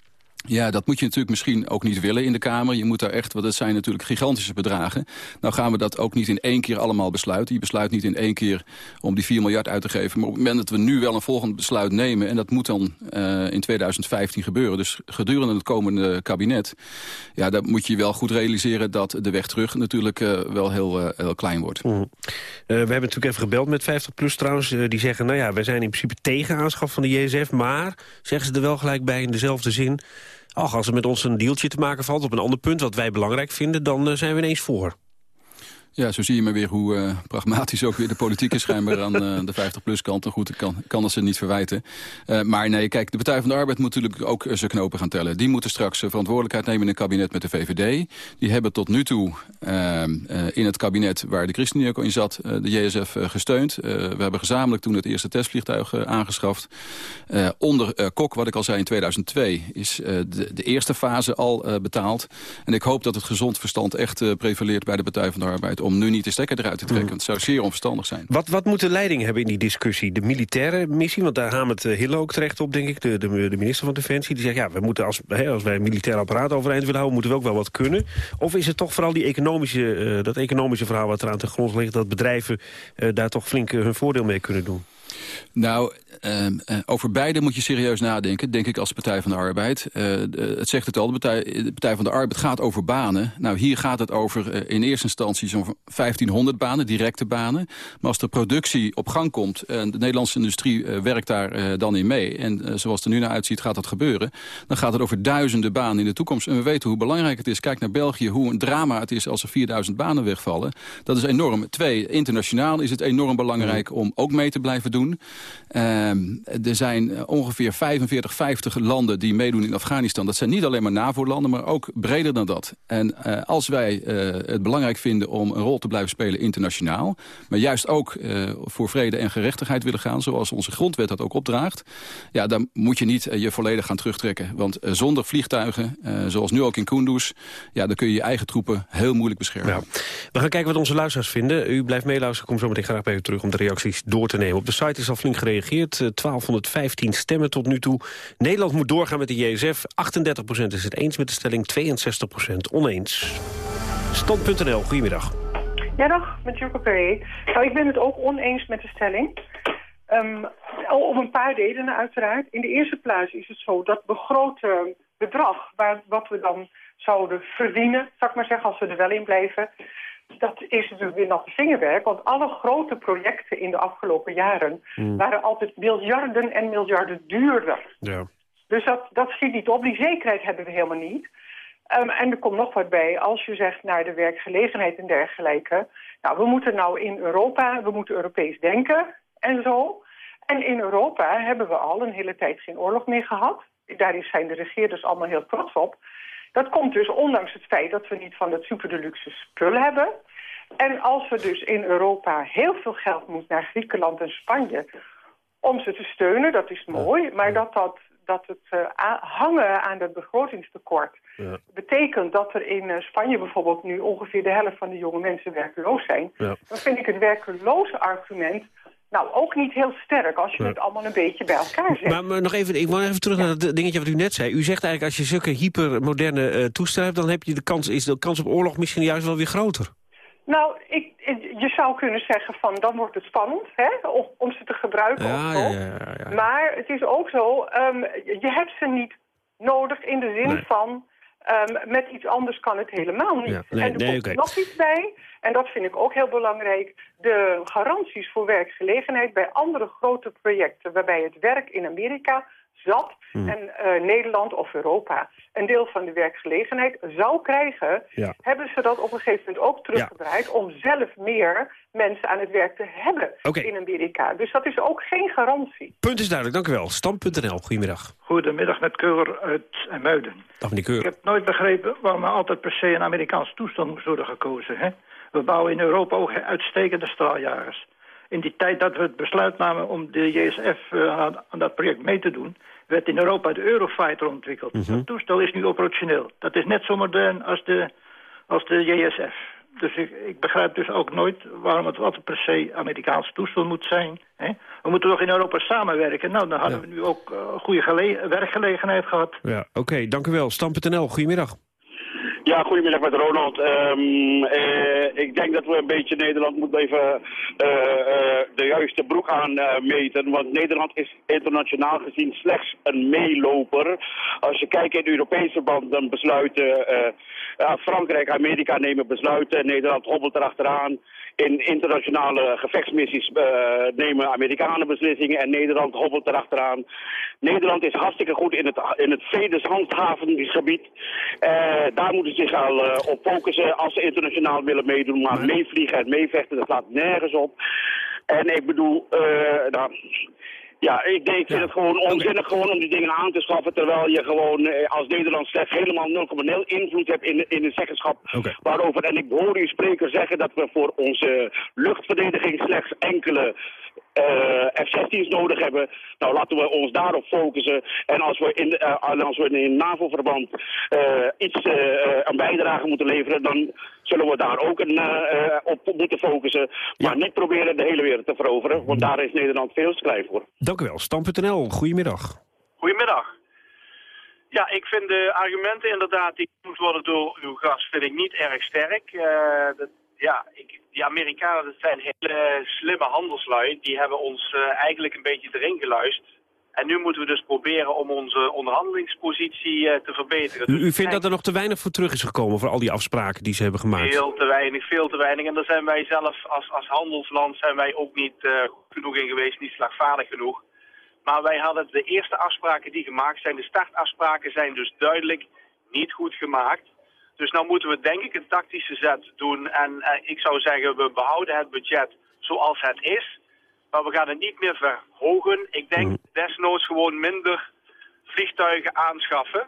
Ja, dat moet je natuurlijk misschien ook niet willen in de Kamer. Je moet daar echt, want dat zijn natuurlijk gigantische bedragen. Nou gaan we dat ook niet in één keer allemaal besluiten. Je besluit niet in één keer om die 4 miljard uit te geven. Maar op het moment dat we nu wel een volgend besluit nemen... en dat moet dan uh, in 2015 gebeuren, dus gedurende het komende kabinet... ja, dan moet je wel goed realiseren dat de weg terug natuurlijk uh, wel heel, uh, heel klein wordt. Mm. we hebben natuurlijk even gebeld met 50PLUS trouwens. die zeggen, nou ja, wij zijn in principe tegen aanschaf van de JSF... maar, zeggen ze er wel gelijk bij in dezelfde zin... Ach, als er met ons een deeltje te maken valt op een ander punt... wat wij belangrijk vinden, dan uh, zijn we ineens voor. Ja, zo zie je maar weer hoe uh, pragmatisch ook weer de politiek is schijnbaar aan uh, de 50-plus kant. En goed, ik kan, kan dat ze niet verwijten. Uh, maar nee, kijk, de Partij van de Arbeid moet natuurlijk ook zijn knopen gaan tellen. Die moeten straks verantwoordelijkheid nemen in een kabinet met de VVD. Die hebben tot nu toe in het kabinet waar de ChristenUnie ook in zat, de JSF gesteund. we hebben gezamenlijk toen het eerste testvliegtuig aangeschaft. onder Kok, wat ik al zei in 2002, is de, de, eerste fase al betaald. En ik hoop dat het gezond verstand echt prevaleert bij de Partij van de Arbeid om nu niet de stekker eruit te trekken. Mm. Want het zou zeer onverstandig zijn. Wat, wat moet de leiding hebben in die discussie? De militaire missie, want daar hamert uh, Hille ook terecht op, denk ik. De, de, de, minister van Defensie, die zegt... ja, we moeten als, hè, als wij een militair apparaat overeind willen houden... moeten we ook wel wat kunnen. Of is het toch vooral die economische, uh, dat economische verhaal wat eraan ten grond ligt... dat bedrijven uh, daar toch flink hun voordeel mee kunnen doen? Nou, uh, over beide moet je serieus nadenken, denk ik als Partij van de Arbeid. Uh, het zegt het al, de Partij, de Partij, van de Arbeid gaat over banen. Nou, hier gaat het over uh, in eerste instantie zo'n 1500 banen, directe banen. Maar als de productie op gang komt en de Nederlandse industrie werkt daar dan in mee... en zoals het er nu naar uitziet gaat dat gebeuren... dan gaat het over duizenden banen in de toekomst. En we weten hoe belangrijk het is. Kijk naar België, hoe een drama het is als er 4000 banen wegvallen. Dat is enorm. Twee, internationaal is het enorm belangrijk om ook mee te blijven doen. Ehm, er zijn eh, ongeveer 45, 50 landen die meedoen in Afghanistan. Dat zijn niet alleen maar NAVO-landen, maar ook breder dan dat. En uh, als wij uh, het belangrijk vinden om een rol te blijven spelen internationaal... maar juist ook voor vrede en gerechtigheid willen gaan... zoals onze grondwet dat ook opdraagt... ja, dan moet je niet je volledig gaan terugtrekken. Want zonder vliegtuigen, zoals nu ook in Kunduz... ja, dan kun je je eigen troepen heel moeilijk beschermen. We gaan kijken wat onze luisteraars vinden. U blijft meeluisteren. Ik kom zo meteen graag bij u terug om de reacties door te nemen. Op de site al flink gereageerd. 1215 eh, stemmen tot nu toe. Nederland moet doorgaan met de JSF. 38% is het eens met de stelling, 62% oneens. Stand.nl, goedemiddag. Ja, dag, met Jurko. Nou, ik ben het ook oneens met de stelling. Um, al om een paar redenen uiteraard. In de eerste plaats is het zo dat begrote bedrag... Waar, wat we dan zouden verdienen, zou ik maar zeggen, als we er wel in blijven dat is natuurlijk weer natte vingerwerk. Want alle grote projecten in de afgelopen jaren... Hmm. waren altijd miljarden en miljarden duurder. Ja. Dus dat, dat schiet niet op. Die zekerheid hebben we helemaal niet. Um, en er komt nog wat bij. Als je zegt naar de werkgelegenheid en dergelijke... nou, we moeten nou in Europa, we moeten Europees denken en zo. En in Europa hebben we al een hele tijd geen oorlog meer gehad. Daar zijn de regeerders allemaal heel trots op. Dat komt dus ondanks het feit dat we niet van het superdeluxe spul hebben. En als we dus in Europa heel veel geld moeten naar Griekenland en Spanje... om ze te steunen, dat is mooi. Maar dat, dat, dat het uh, hangen aan het begrotingstekort... Ja. betekent dat er in uh, Spanje bijvoorbeeld nu ongeveer de helft van de jonge mensen werkeloos zijn... Ja. dan vind ik het werkeloze argument nou, ook niet heel sterk als je het allemaal een beetje bij elkaar zet. Maar, maar, nog even, ik wil even terug naar dat dingetje wat u net zei. U zegt eigenlijk als je zulke hypermoderne uh, toestellen hebt... dan heb je de kans, is de kans op oorlog misschien juist wel weer groter. Nou, ik, je zou kunnen zeggen van dan wordt het spannend hè, om, om ze te gebruiken. Ja, ja, ja, maar het is ook zo, um, je hebt ze niet nodig in de zin van... Um, met iets anders kan het helemaal niet. Nee, en er nee, komt okay. nog iets bij, en dat vind ik ook heel belangrijk... de garanties voor werkgelegenheid bij andere grote projecten... waarbij het werk in Amerika zat hmm. en uh, Nederland of Europa een deel van de werkgelegenheid zou krijgen... hebben ze dat op een gegeven moment ook teruggedraaid... om zelf meer mensen aan het werk te hebben in Amerika. Dus dat is ook geen garantie. Punt is duidelijk, dank u wel. Stam.nl, goedemiddag. Goedemiddag met Keur uit Muiden. Dag meneer Keur. Ik heb nooit begrepen waarom er altijd per se een Amerikaans toestand moest worden gekozen. Hè? We bouwen in Europa ook uitstekende straaljagers. In die tijd dat we het besluit namen om de JSF uh, aan, dat project mee te doen werd in Europa de Eurofighter ontwikkeld. Mm Dat toestel is nu operationeel. Dat is net zo modern als de, als de JSF. Dus ik, ik begrijp dus ook nooit waarom het altijd per se Amerikaans toestel moet zijn. Hè? We moeten toch in Europa samenwerken. Nou, dan hadden we nu ook uh, goede werkgelegenheid gehad. Ja, oké, dank u wel. Stam.nl, goedemiddag. Ja, goedemiddag met Ronald. Um, eh, ik denk dat we een beetje Nederland moeten even uh, uh, de juiste broek aanmeten. want Nederland is internationaal gezien slechts een meeloper. Als je kijkt in de Europese band, dan besluiten Frankrijk, Amerika nemen besluiten. Nederland hobbelt erachteraan. In internationale gevechtsmissies eh, nemen Amerikanen beslissingen en Nederland hobbelt erachteraan. Nederland is hartstikke goed in het, in het vredeshandhavingsgebied. Uh, daar moeten ze zich al uh, op focussen als ze internationaal willen meedoen. Maar meevliegen en meevechten, dat slaat nergens op. En ik bedoel, nou, ja, ik, denk, ik vind het gewoon onzinnig gewoon om die dingen aan te schaffen... terwijl je gewoon eh, als Nederland slechts helemaal 0,0 invloed hebt in, in de zeggenschap. Waarover... En ik hoor u spreker zeggen dat we voor onze luchtverdediging slechts enkele F-16's nodig hebben. Nou, laten we ons daarop focussen. En als we in, uh, als we in NAVO-verband uh, iets een bijdrage moeten leveren... dan zullen we daar ook een, op moeten focussen. Maar niet proberen de hele wereld te veroveren. Want daar is Nederland veel te klein voor. Dank u wel. Stam.nl, goedemiddag. Goedemiddag. Ja, ik vind de argumenten inderdaad die genoemd worden door uw gast vind ik niet erg sterk. dat, ja, ik, die Amerikanen dat zijn hele slimme handelslui. Die hebben ons uh, eigenlijk een beetje erin geluisterd. En nu moeten we dus proberen om onze onderhandelingspositie uh, te verbeteren. U, u vindt dat er nog te weinig voor terug is gekomen voor al die afspraken die ze hebben gemaakt? Veel te weinig, veel te weinig. En daar zijn wij zelf als, als handelsland zijn wij ook niet uh, goed genoeg in geweest, niet slagvaardig genoeg. Maar wij hadden de eerste afspraken die gemaakt zijn, de startafspraken zijn dus duidelijk niet goed gemaakt. Dus nou moeten we denk ik een tactische zet doen. En uh, ik zou zeggen, we behouden het budget zoals het is. Maar we gaan het niet meer verhogen. Ik denk mm. desnoods gewoon minder vliegtuigen aanschaffen.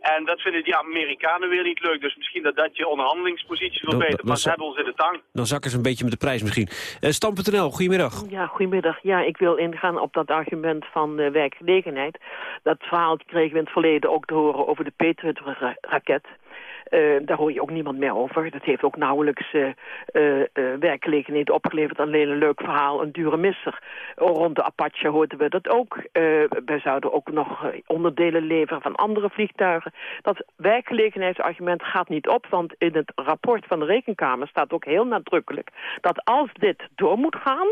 En dat vinden die Amerikanen weer niet leuk. Dus misschien dat dat je onderhandelingspositie verbetert. Maar ze hebben ons in de tang. Dan zakken ze een beetje met de prijs misschien. Uh, Stam.nl, goedemiddag. Ja, goedemiddag. Ja, ik wil ingaan op dat argument van uh, werkgelegenheid. Dat verhaal kregen we in het verleden ook te horen over de Patriot-raket. Uh, daar hoor je ook niemand meer over. Dat heeft ook nauwelijks uh, werkgelegenheid opgeleverd. Alleen een leuk verhaal, een dure misser. Rond de Apache hoorden we dat ook. wij zouden ook nog onderdelen leveren van andere vliegtuigen. Dat werkgelegenheidsargument gaat niet op, want in het rapport van de Rekenkamer staat ook heel nadrukkelijk dat als dit door moet gaan,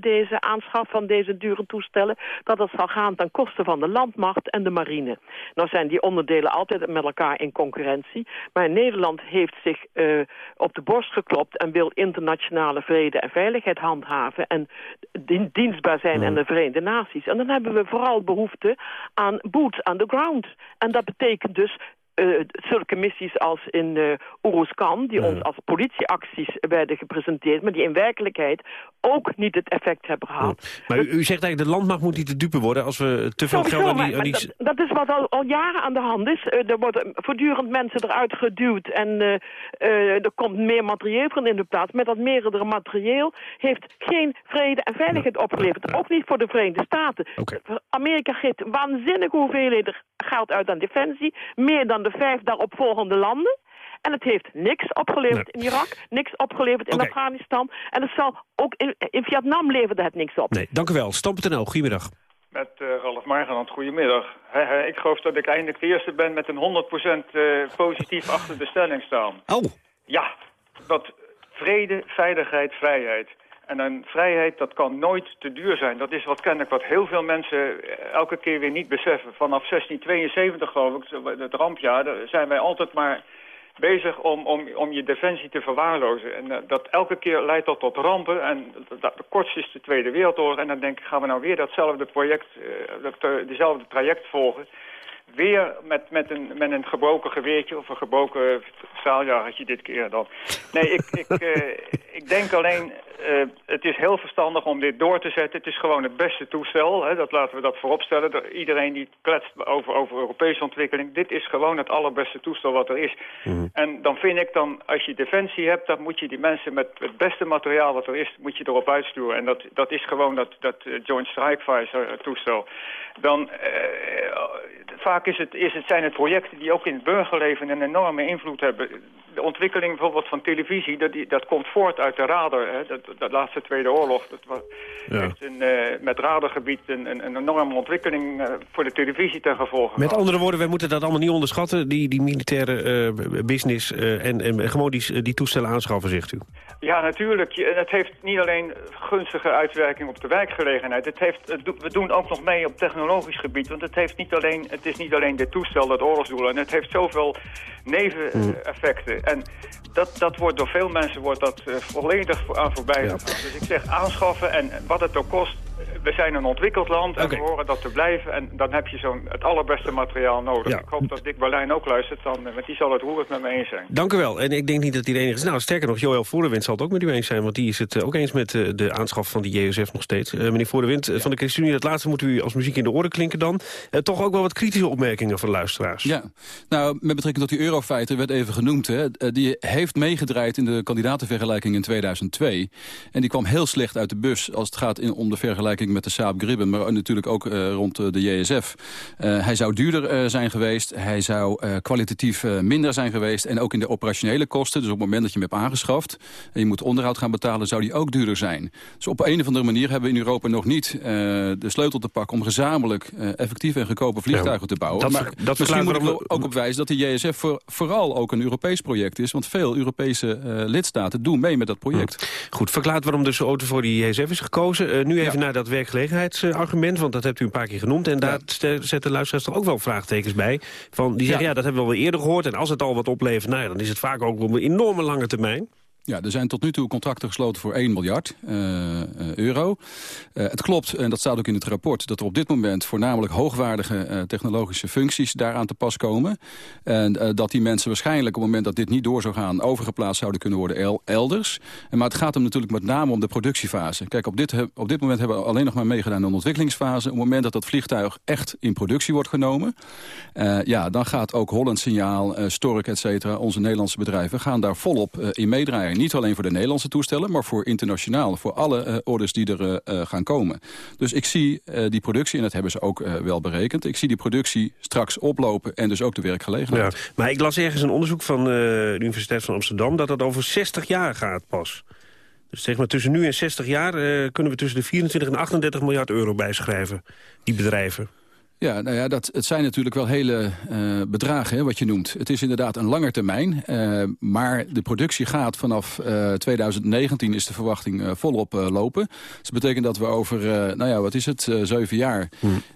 deze aanschaf van deze dure toestellen, dat het zal gaan ten koste van de landmacht en de marine. Nou zijn die onderdelen altijd met elkaar in concurrentie, maar Nederland heeft zich uh, op de borst geklopt... en wil internationale vrede en veiligheid handhaven... en dienstbaar zijn aan de Verenigde Naties. En dan hebben we vooral behoefte aan boots on the ground. En dat betekent dus uh, zulke missies als in uh, Oeruzkan, die ons als politieacties werden gepresenteerd, maar die in werkelijkheid ook niet het effect hebben gehad. Maar u, u, zegt eigenlijk, de landmacht moet niet te dupe worden als we te veel geld aan die... Aan die... Dat, dat, is wat al, al, jaren aan de hand is. Uh, er worden voortdurend mensen eruit geduwd en er komt meer materieel van in de plaats. Met dat meerdere materieel heeft geen vrede en veiligheid opgeleverd. Ook niet voor de Verenigde Staten. Okay. Amerika geeft waanzinnige hoeveelheden geld uit aan defensie. Meer dan de vijf daaropvolgende landen. En het heeft niks opgeleverd in Irak, niks opgeleverd in okay. Afghanistan. En het zal ook in, in, Vietnam leverde het niks op. Nee, dank u wel. Stam.nl, goedemiddag. Met uh, Ralf Margenand, goedemiddag. He, he, ik geloof dat ik eindelijk de eerste ben met een 100% uh, positief achter de stelling staan. Oh. Ja, dat vrede, veiligheid, vrijheid. En een vrijheid, dat kan nooit te duur zijn. Dat is wat kennelijk wat heel veel mensen elke keer weer niet beseffen. Vanaf 1672 geloof ik, het rampjaar, zijn wij altijd maar bezig om, om, om je defensie te verwaarlozen. En uh, dat elke keer leidt dat tot rampen. En dat, de is de Tweede Wereldoorlog. En dan denk ik, gaan we nou weer datzelfde project, uh, dat, dezelfde traject volgen weer met, met, een, met een gebroken geweertje of een gebroken straaljagertje dit keer dan. Nee, ik, ik, uh, ik denk alleen, uh, het is heel verstandig om dit door te zetten. Het is gewoon het beste toestel, hè, dat laten we dat vooropstellen. Iedereen die kletst over, over Europese ontwikkeling, dit is gewoon het allerbeste toestel wat er is. Mm. En dan vind ik dan, als je defensie hebt, dan moet je die mensen met het beste materiaal wat er is, moet je erop uitsturen. En dat, dat is gewoon dat, dat Joint Strike Fighter toestel. Dan, uh, vaak is het, is het, zijn het projecten die ook in het burgerleven een enorme invloed hebben. De ontwikkeling bijvoorbeeld van televisie, dat, die, dat komt voort uit de radar. Hè? Dat, dat laatste Tweede Oorlog, dat was, ja. heeft een, uh, met radargebied een, een, een, enorme ontwikkeling uh, voor de televisie ten gevolge. Met andere woorden, wij moeten dat allemaal niet onderschatten, die, die militaire uh, business en, en gewoon die, die toestellen aanschaffen, zegt u. Ja, natuurlijk. Het heeft niet alleen gunstige uitwerking op de werkgelegenheid. Het heeft, we doen ook nog mee op technologisch gebied. Want het, heeft niet alleen, het is niet alleen dit toestel, dat oorlogsdoel. En het heeft zoveel neveneffecten. En dat, dat wordt door veel mensen wordt dat, eh, volledig aan voorbij gegaan. Dus ik zeg aanschaffen en wat het ook kost. We zijn een ontwikkeld land en we horen dat te blijven. En dan heb je zo'n het allerbeste materiaal nodig. Ja. Ik hoop dat Dick Berlijn ook luistert, dan, want die zal het roerend met me eens zijn. Dank u wel. En ik denk niet dat hij de enige is. Nou, sterker nog, Joël Voordewind zal het ook met u eens zijn... want die is het eh, ook eens met eh, de aanschaf van die JSF nog steeds. Eh, meneer Voordewind van de ChristenUnie, dat laatste moet u als muziek in de oren klinken dan. Eh, toch ook wel wat kritische opmerkingen van luisteraars. Ja, nou, met betrekking tot die Eurofighter werd even genoemd. Hè, die heeft meegedraaid in de kandidatenvergelijking in 2002. En die kwam heel slecht uit de bus als het gaat in, om de vergelijking met de Saab Gripen. Maar natuurlijk ook eh, rond eh, de JSF. Eh, hij zou duurder zijn geweest. Hij zou kwalitatief minder zijn geweest. En ook in de operationele kosten. Dus op het moment dat je hem hebt aangeschaft. En je moet onderhoud gaan betalen, zou die ook duurder zijn. Dus op een of andere manier hebben we in Europa nog niet de sleutel te pakken... om gezamenlijk effectieve en goedkope vliegtuigen te bouwen. dat maar dat misschien moet ik er ook op wijzen dat de JSF voor, vooral ook een Europees project is. Want veel Europese lidstaten doen mee met dat project. Goed, verklaart waarom dus de auto voor die JSF is gekozen. Nu even naar dat werkgelegenheidsargument, want dat hebt u een paar keer genoemd. En daar ste- zetten luisteraars toch ook wel vraagtekens bij. Van, die zeggen, ja. Ja. dat hebben we al eerder gehoord. En als het al wat oplevert, nou ja, dan is het vaak ook op een enorme lange termijn. Ja, er zijn tot nu toe contracten gesloten voor 1 miljard eh, eh, euro. Eh, het klopt, en dat staat ook in het rapport... dat er op dit moment voornamelijk hoogwaardige technologische functies daaraan te pas komen. En dat die mensen waarschijnlijk op het moment dat dit niet door zou gaan... overgeplaatst zouden kunnen worden el- elders. En, maar het gaat hem natuurlijk met name om de productiefase. Kijk, op dit, op dit moment hebben we alleen nog maar meegedaan in de ontwikkelingsfase. Op het moment dat dat vliegtuig echt in productie wordt genomen... ja, dan gaat ook Holland Signaal, Stork, et cetera... onze Nederlandse bedrijven gaan daar volop in meedraaien. Niet alleen voor de Nederlandse toestellen, maar voor internationaal. Voor alle eh, orders die er eh, eh, gaan komen. Dus ik zie die productie, en dat hebben ze ook wel berekend... ik zie die productie straks oplopen en dus ook de werkgelegenheid. Maar ik las ergens een onderzoek van de Universiteit van Amsterdam... dat het over 60 jaar gaat pas. Dus zeg maar tussen nu en 60 jaar kunnen we tussen de 24 en 38 miljard euro bijschrijven. Die bedrijven. Ja, nou ja, dat, het zijn natuurlijk wel hele eh, bedragen, hè, wat je noemt. Het is inderdaad een langer termijn, eh, maar de productie gaat vanaf eh, 2019 is de verwachting eh, volop eh, lopen. Dus dat betekent dat we over, eh, nou ja, wat is het, eh, zeven jaar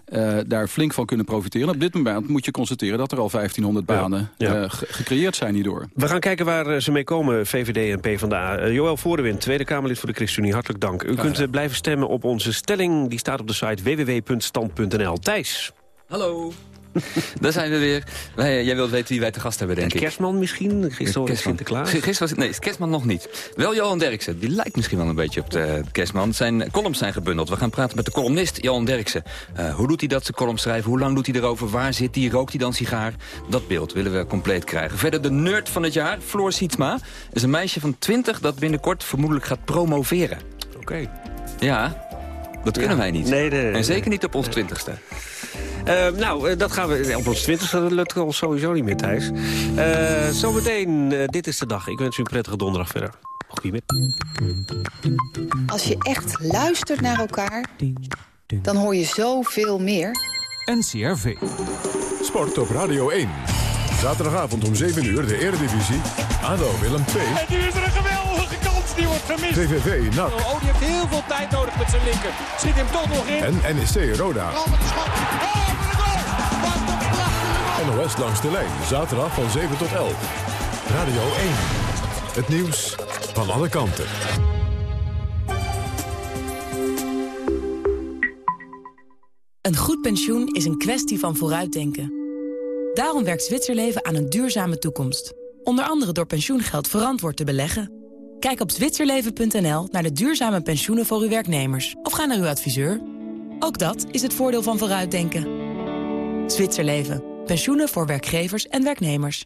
eh, daar flink van kunnen profiteren. Op dit moment moet je constateren dat er al 1500 banen ja. eh, gecreëerd zijn hierdoor. We gaan kijken waar eh, ze mee komen, VVD en PvdA. Joël Voordewind, Tweede Kamerlid voor de ChristenUnie. Hartelijk dank. U kunt eh, blijven stemmen op onze stelling. Die staat op de site www.stand.nl. Thijs. Hallo. Daar zijn we weer. Wij, jij wilt weten wie wij te gast hebben, denk ik. Kerstman misschien? Gisteren was Sinterklaas? Gisteren was nee, Kerstman nog niet. Wel Johan Derksen. Die lijkt misschien wel een beetje op de Kerstman. Zijn columns zijn gebundeld. We gaan praten met de columnist Johan Derksen. Eh, hoe doet hij dat, zijn column schrijven? Hoe lang doet hij erover? Waar zit hij? Rookt hij dan sigaar? Dat beeld willen we compleet krijgen. Verder de nerd van het jaar, Floor Sietsma. is een meisje van 20 dat binnenkort vermoedelijk gaat promoveren. Oké. Ja, dat kunnen wij niet. Nee, nee, nee, en zeker niet op ons twintigste. Uh, nou, uh, dat gaan we op ons twintigste. Dat lukt al sowieso niet meer, Thijs. Uh, zometeen, dit is de dag. Ik wens u een prettige donderdag verder. Als je echt luistert naar elkaar, dan hoor je zoveel meer. NCRV. Sport op Radio 1. Zaterdagavond om 7 uur de Eredivisie. ADO Willem II. En nu is er een geweldige kans, die wordt gemist. VVV NAC. Oh, die heeft heel veel tijd nodig met zijn linker. Schiet hem toch nog in. En NEC Roda. NOS langs de lijn, zaterdag van 7 tot 11. Radio 1. Het nieuws van alle kanten. Een goed pensioen is een kwestie van vooruitdenken. Daarom werkt Zwitserleven aan een duurzame toekomst. Onder andere door pensioengeld verantwoord te beleggen. Kijk op zwitserleven.nl naar de duurzame pensioenen voor uw werknemers. Of ga naar uw adviseur. Ook dat is het voordeel van vooruitdenken. Zwitserleven. Pensioenen voor werkgevers en werknemers.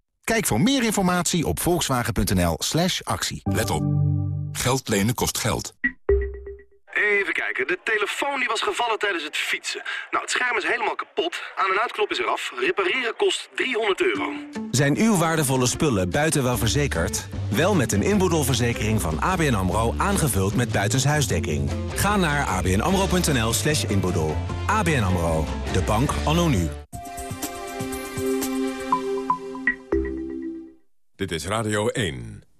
Kijk voor meer informatie op volkswagen.nl slash actie. Let op. Geld lenen kost geld. Even kijken, de telefoon die was gevallen tijdens het fietsen. Nou, het scherm is helemaal kapot, aan- en uitknop is eraf. Repareren kost 300 euro. Zijn uw waardevolle spullen buiten wel verzekerd? Wel met een inboedelverzekering van ABN AMRO aangevuld met buitenshuisdekking. Ga naar abnamro.nl slash inboedel. ABN AMRO, de bank anno nu. Dit is Radio 1.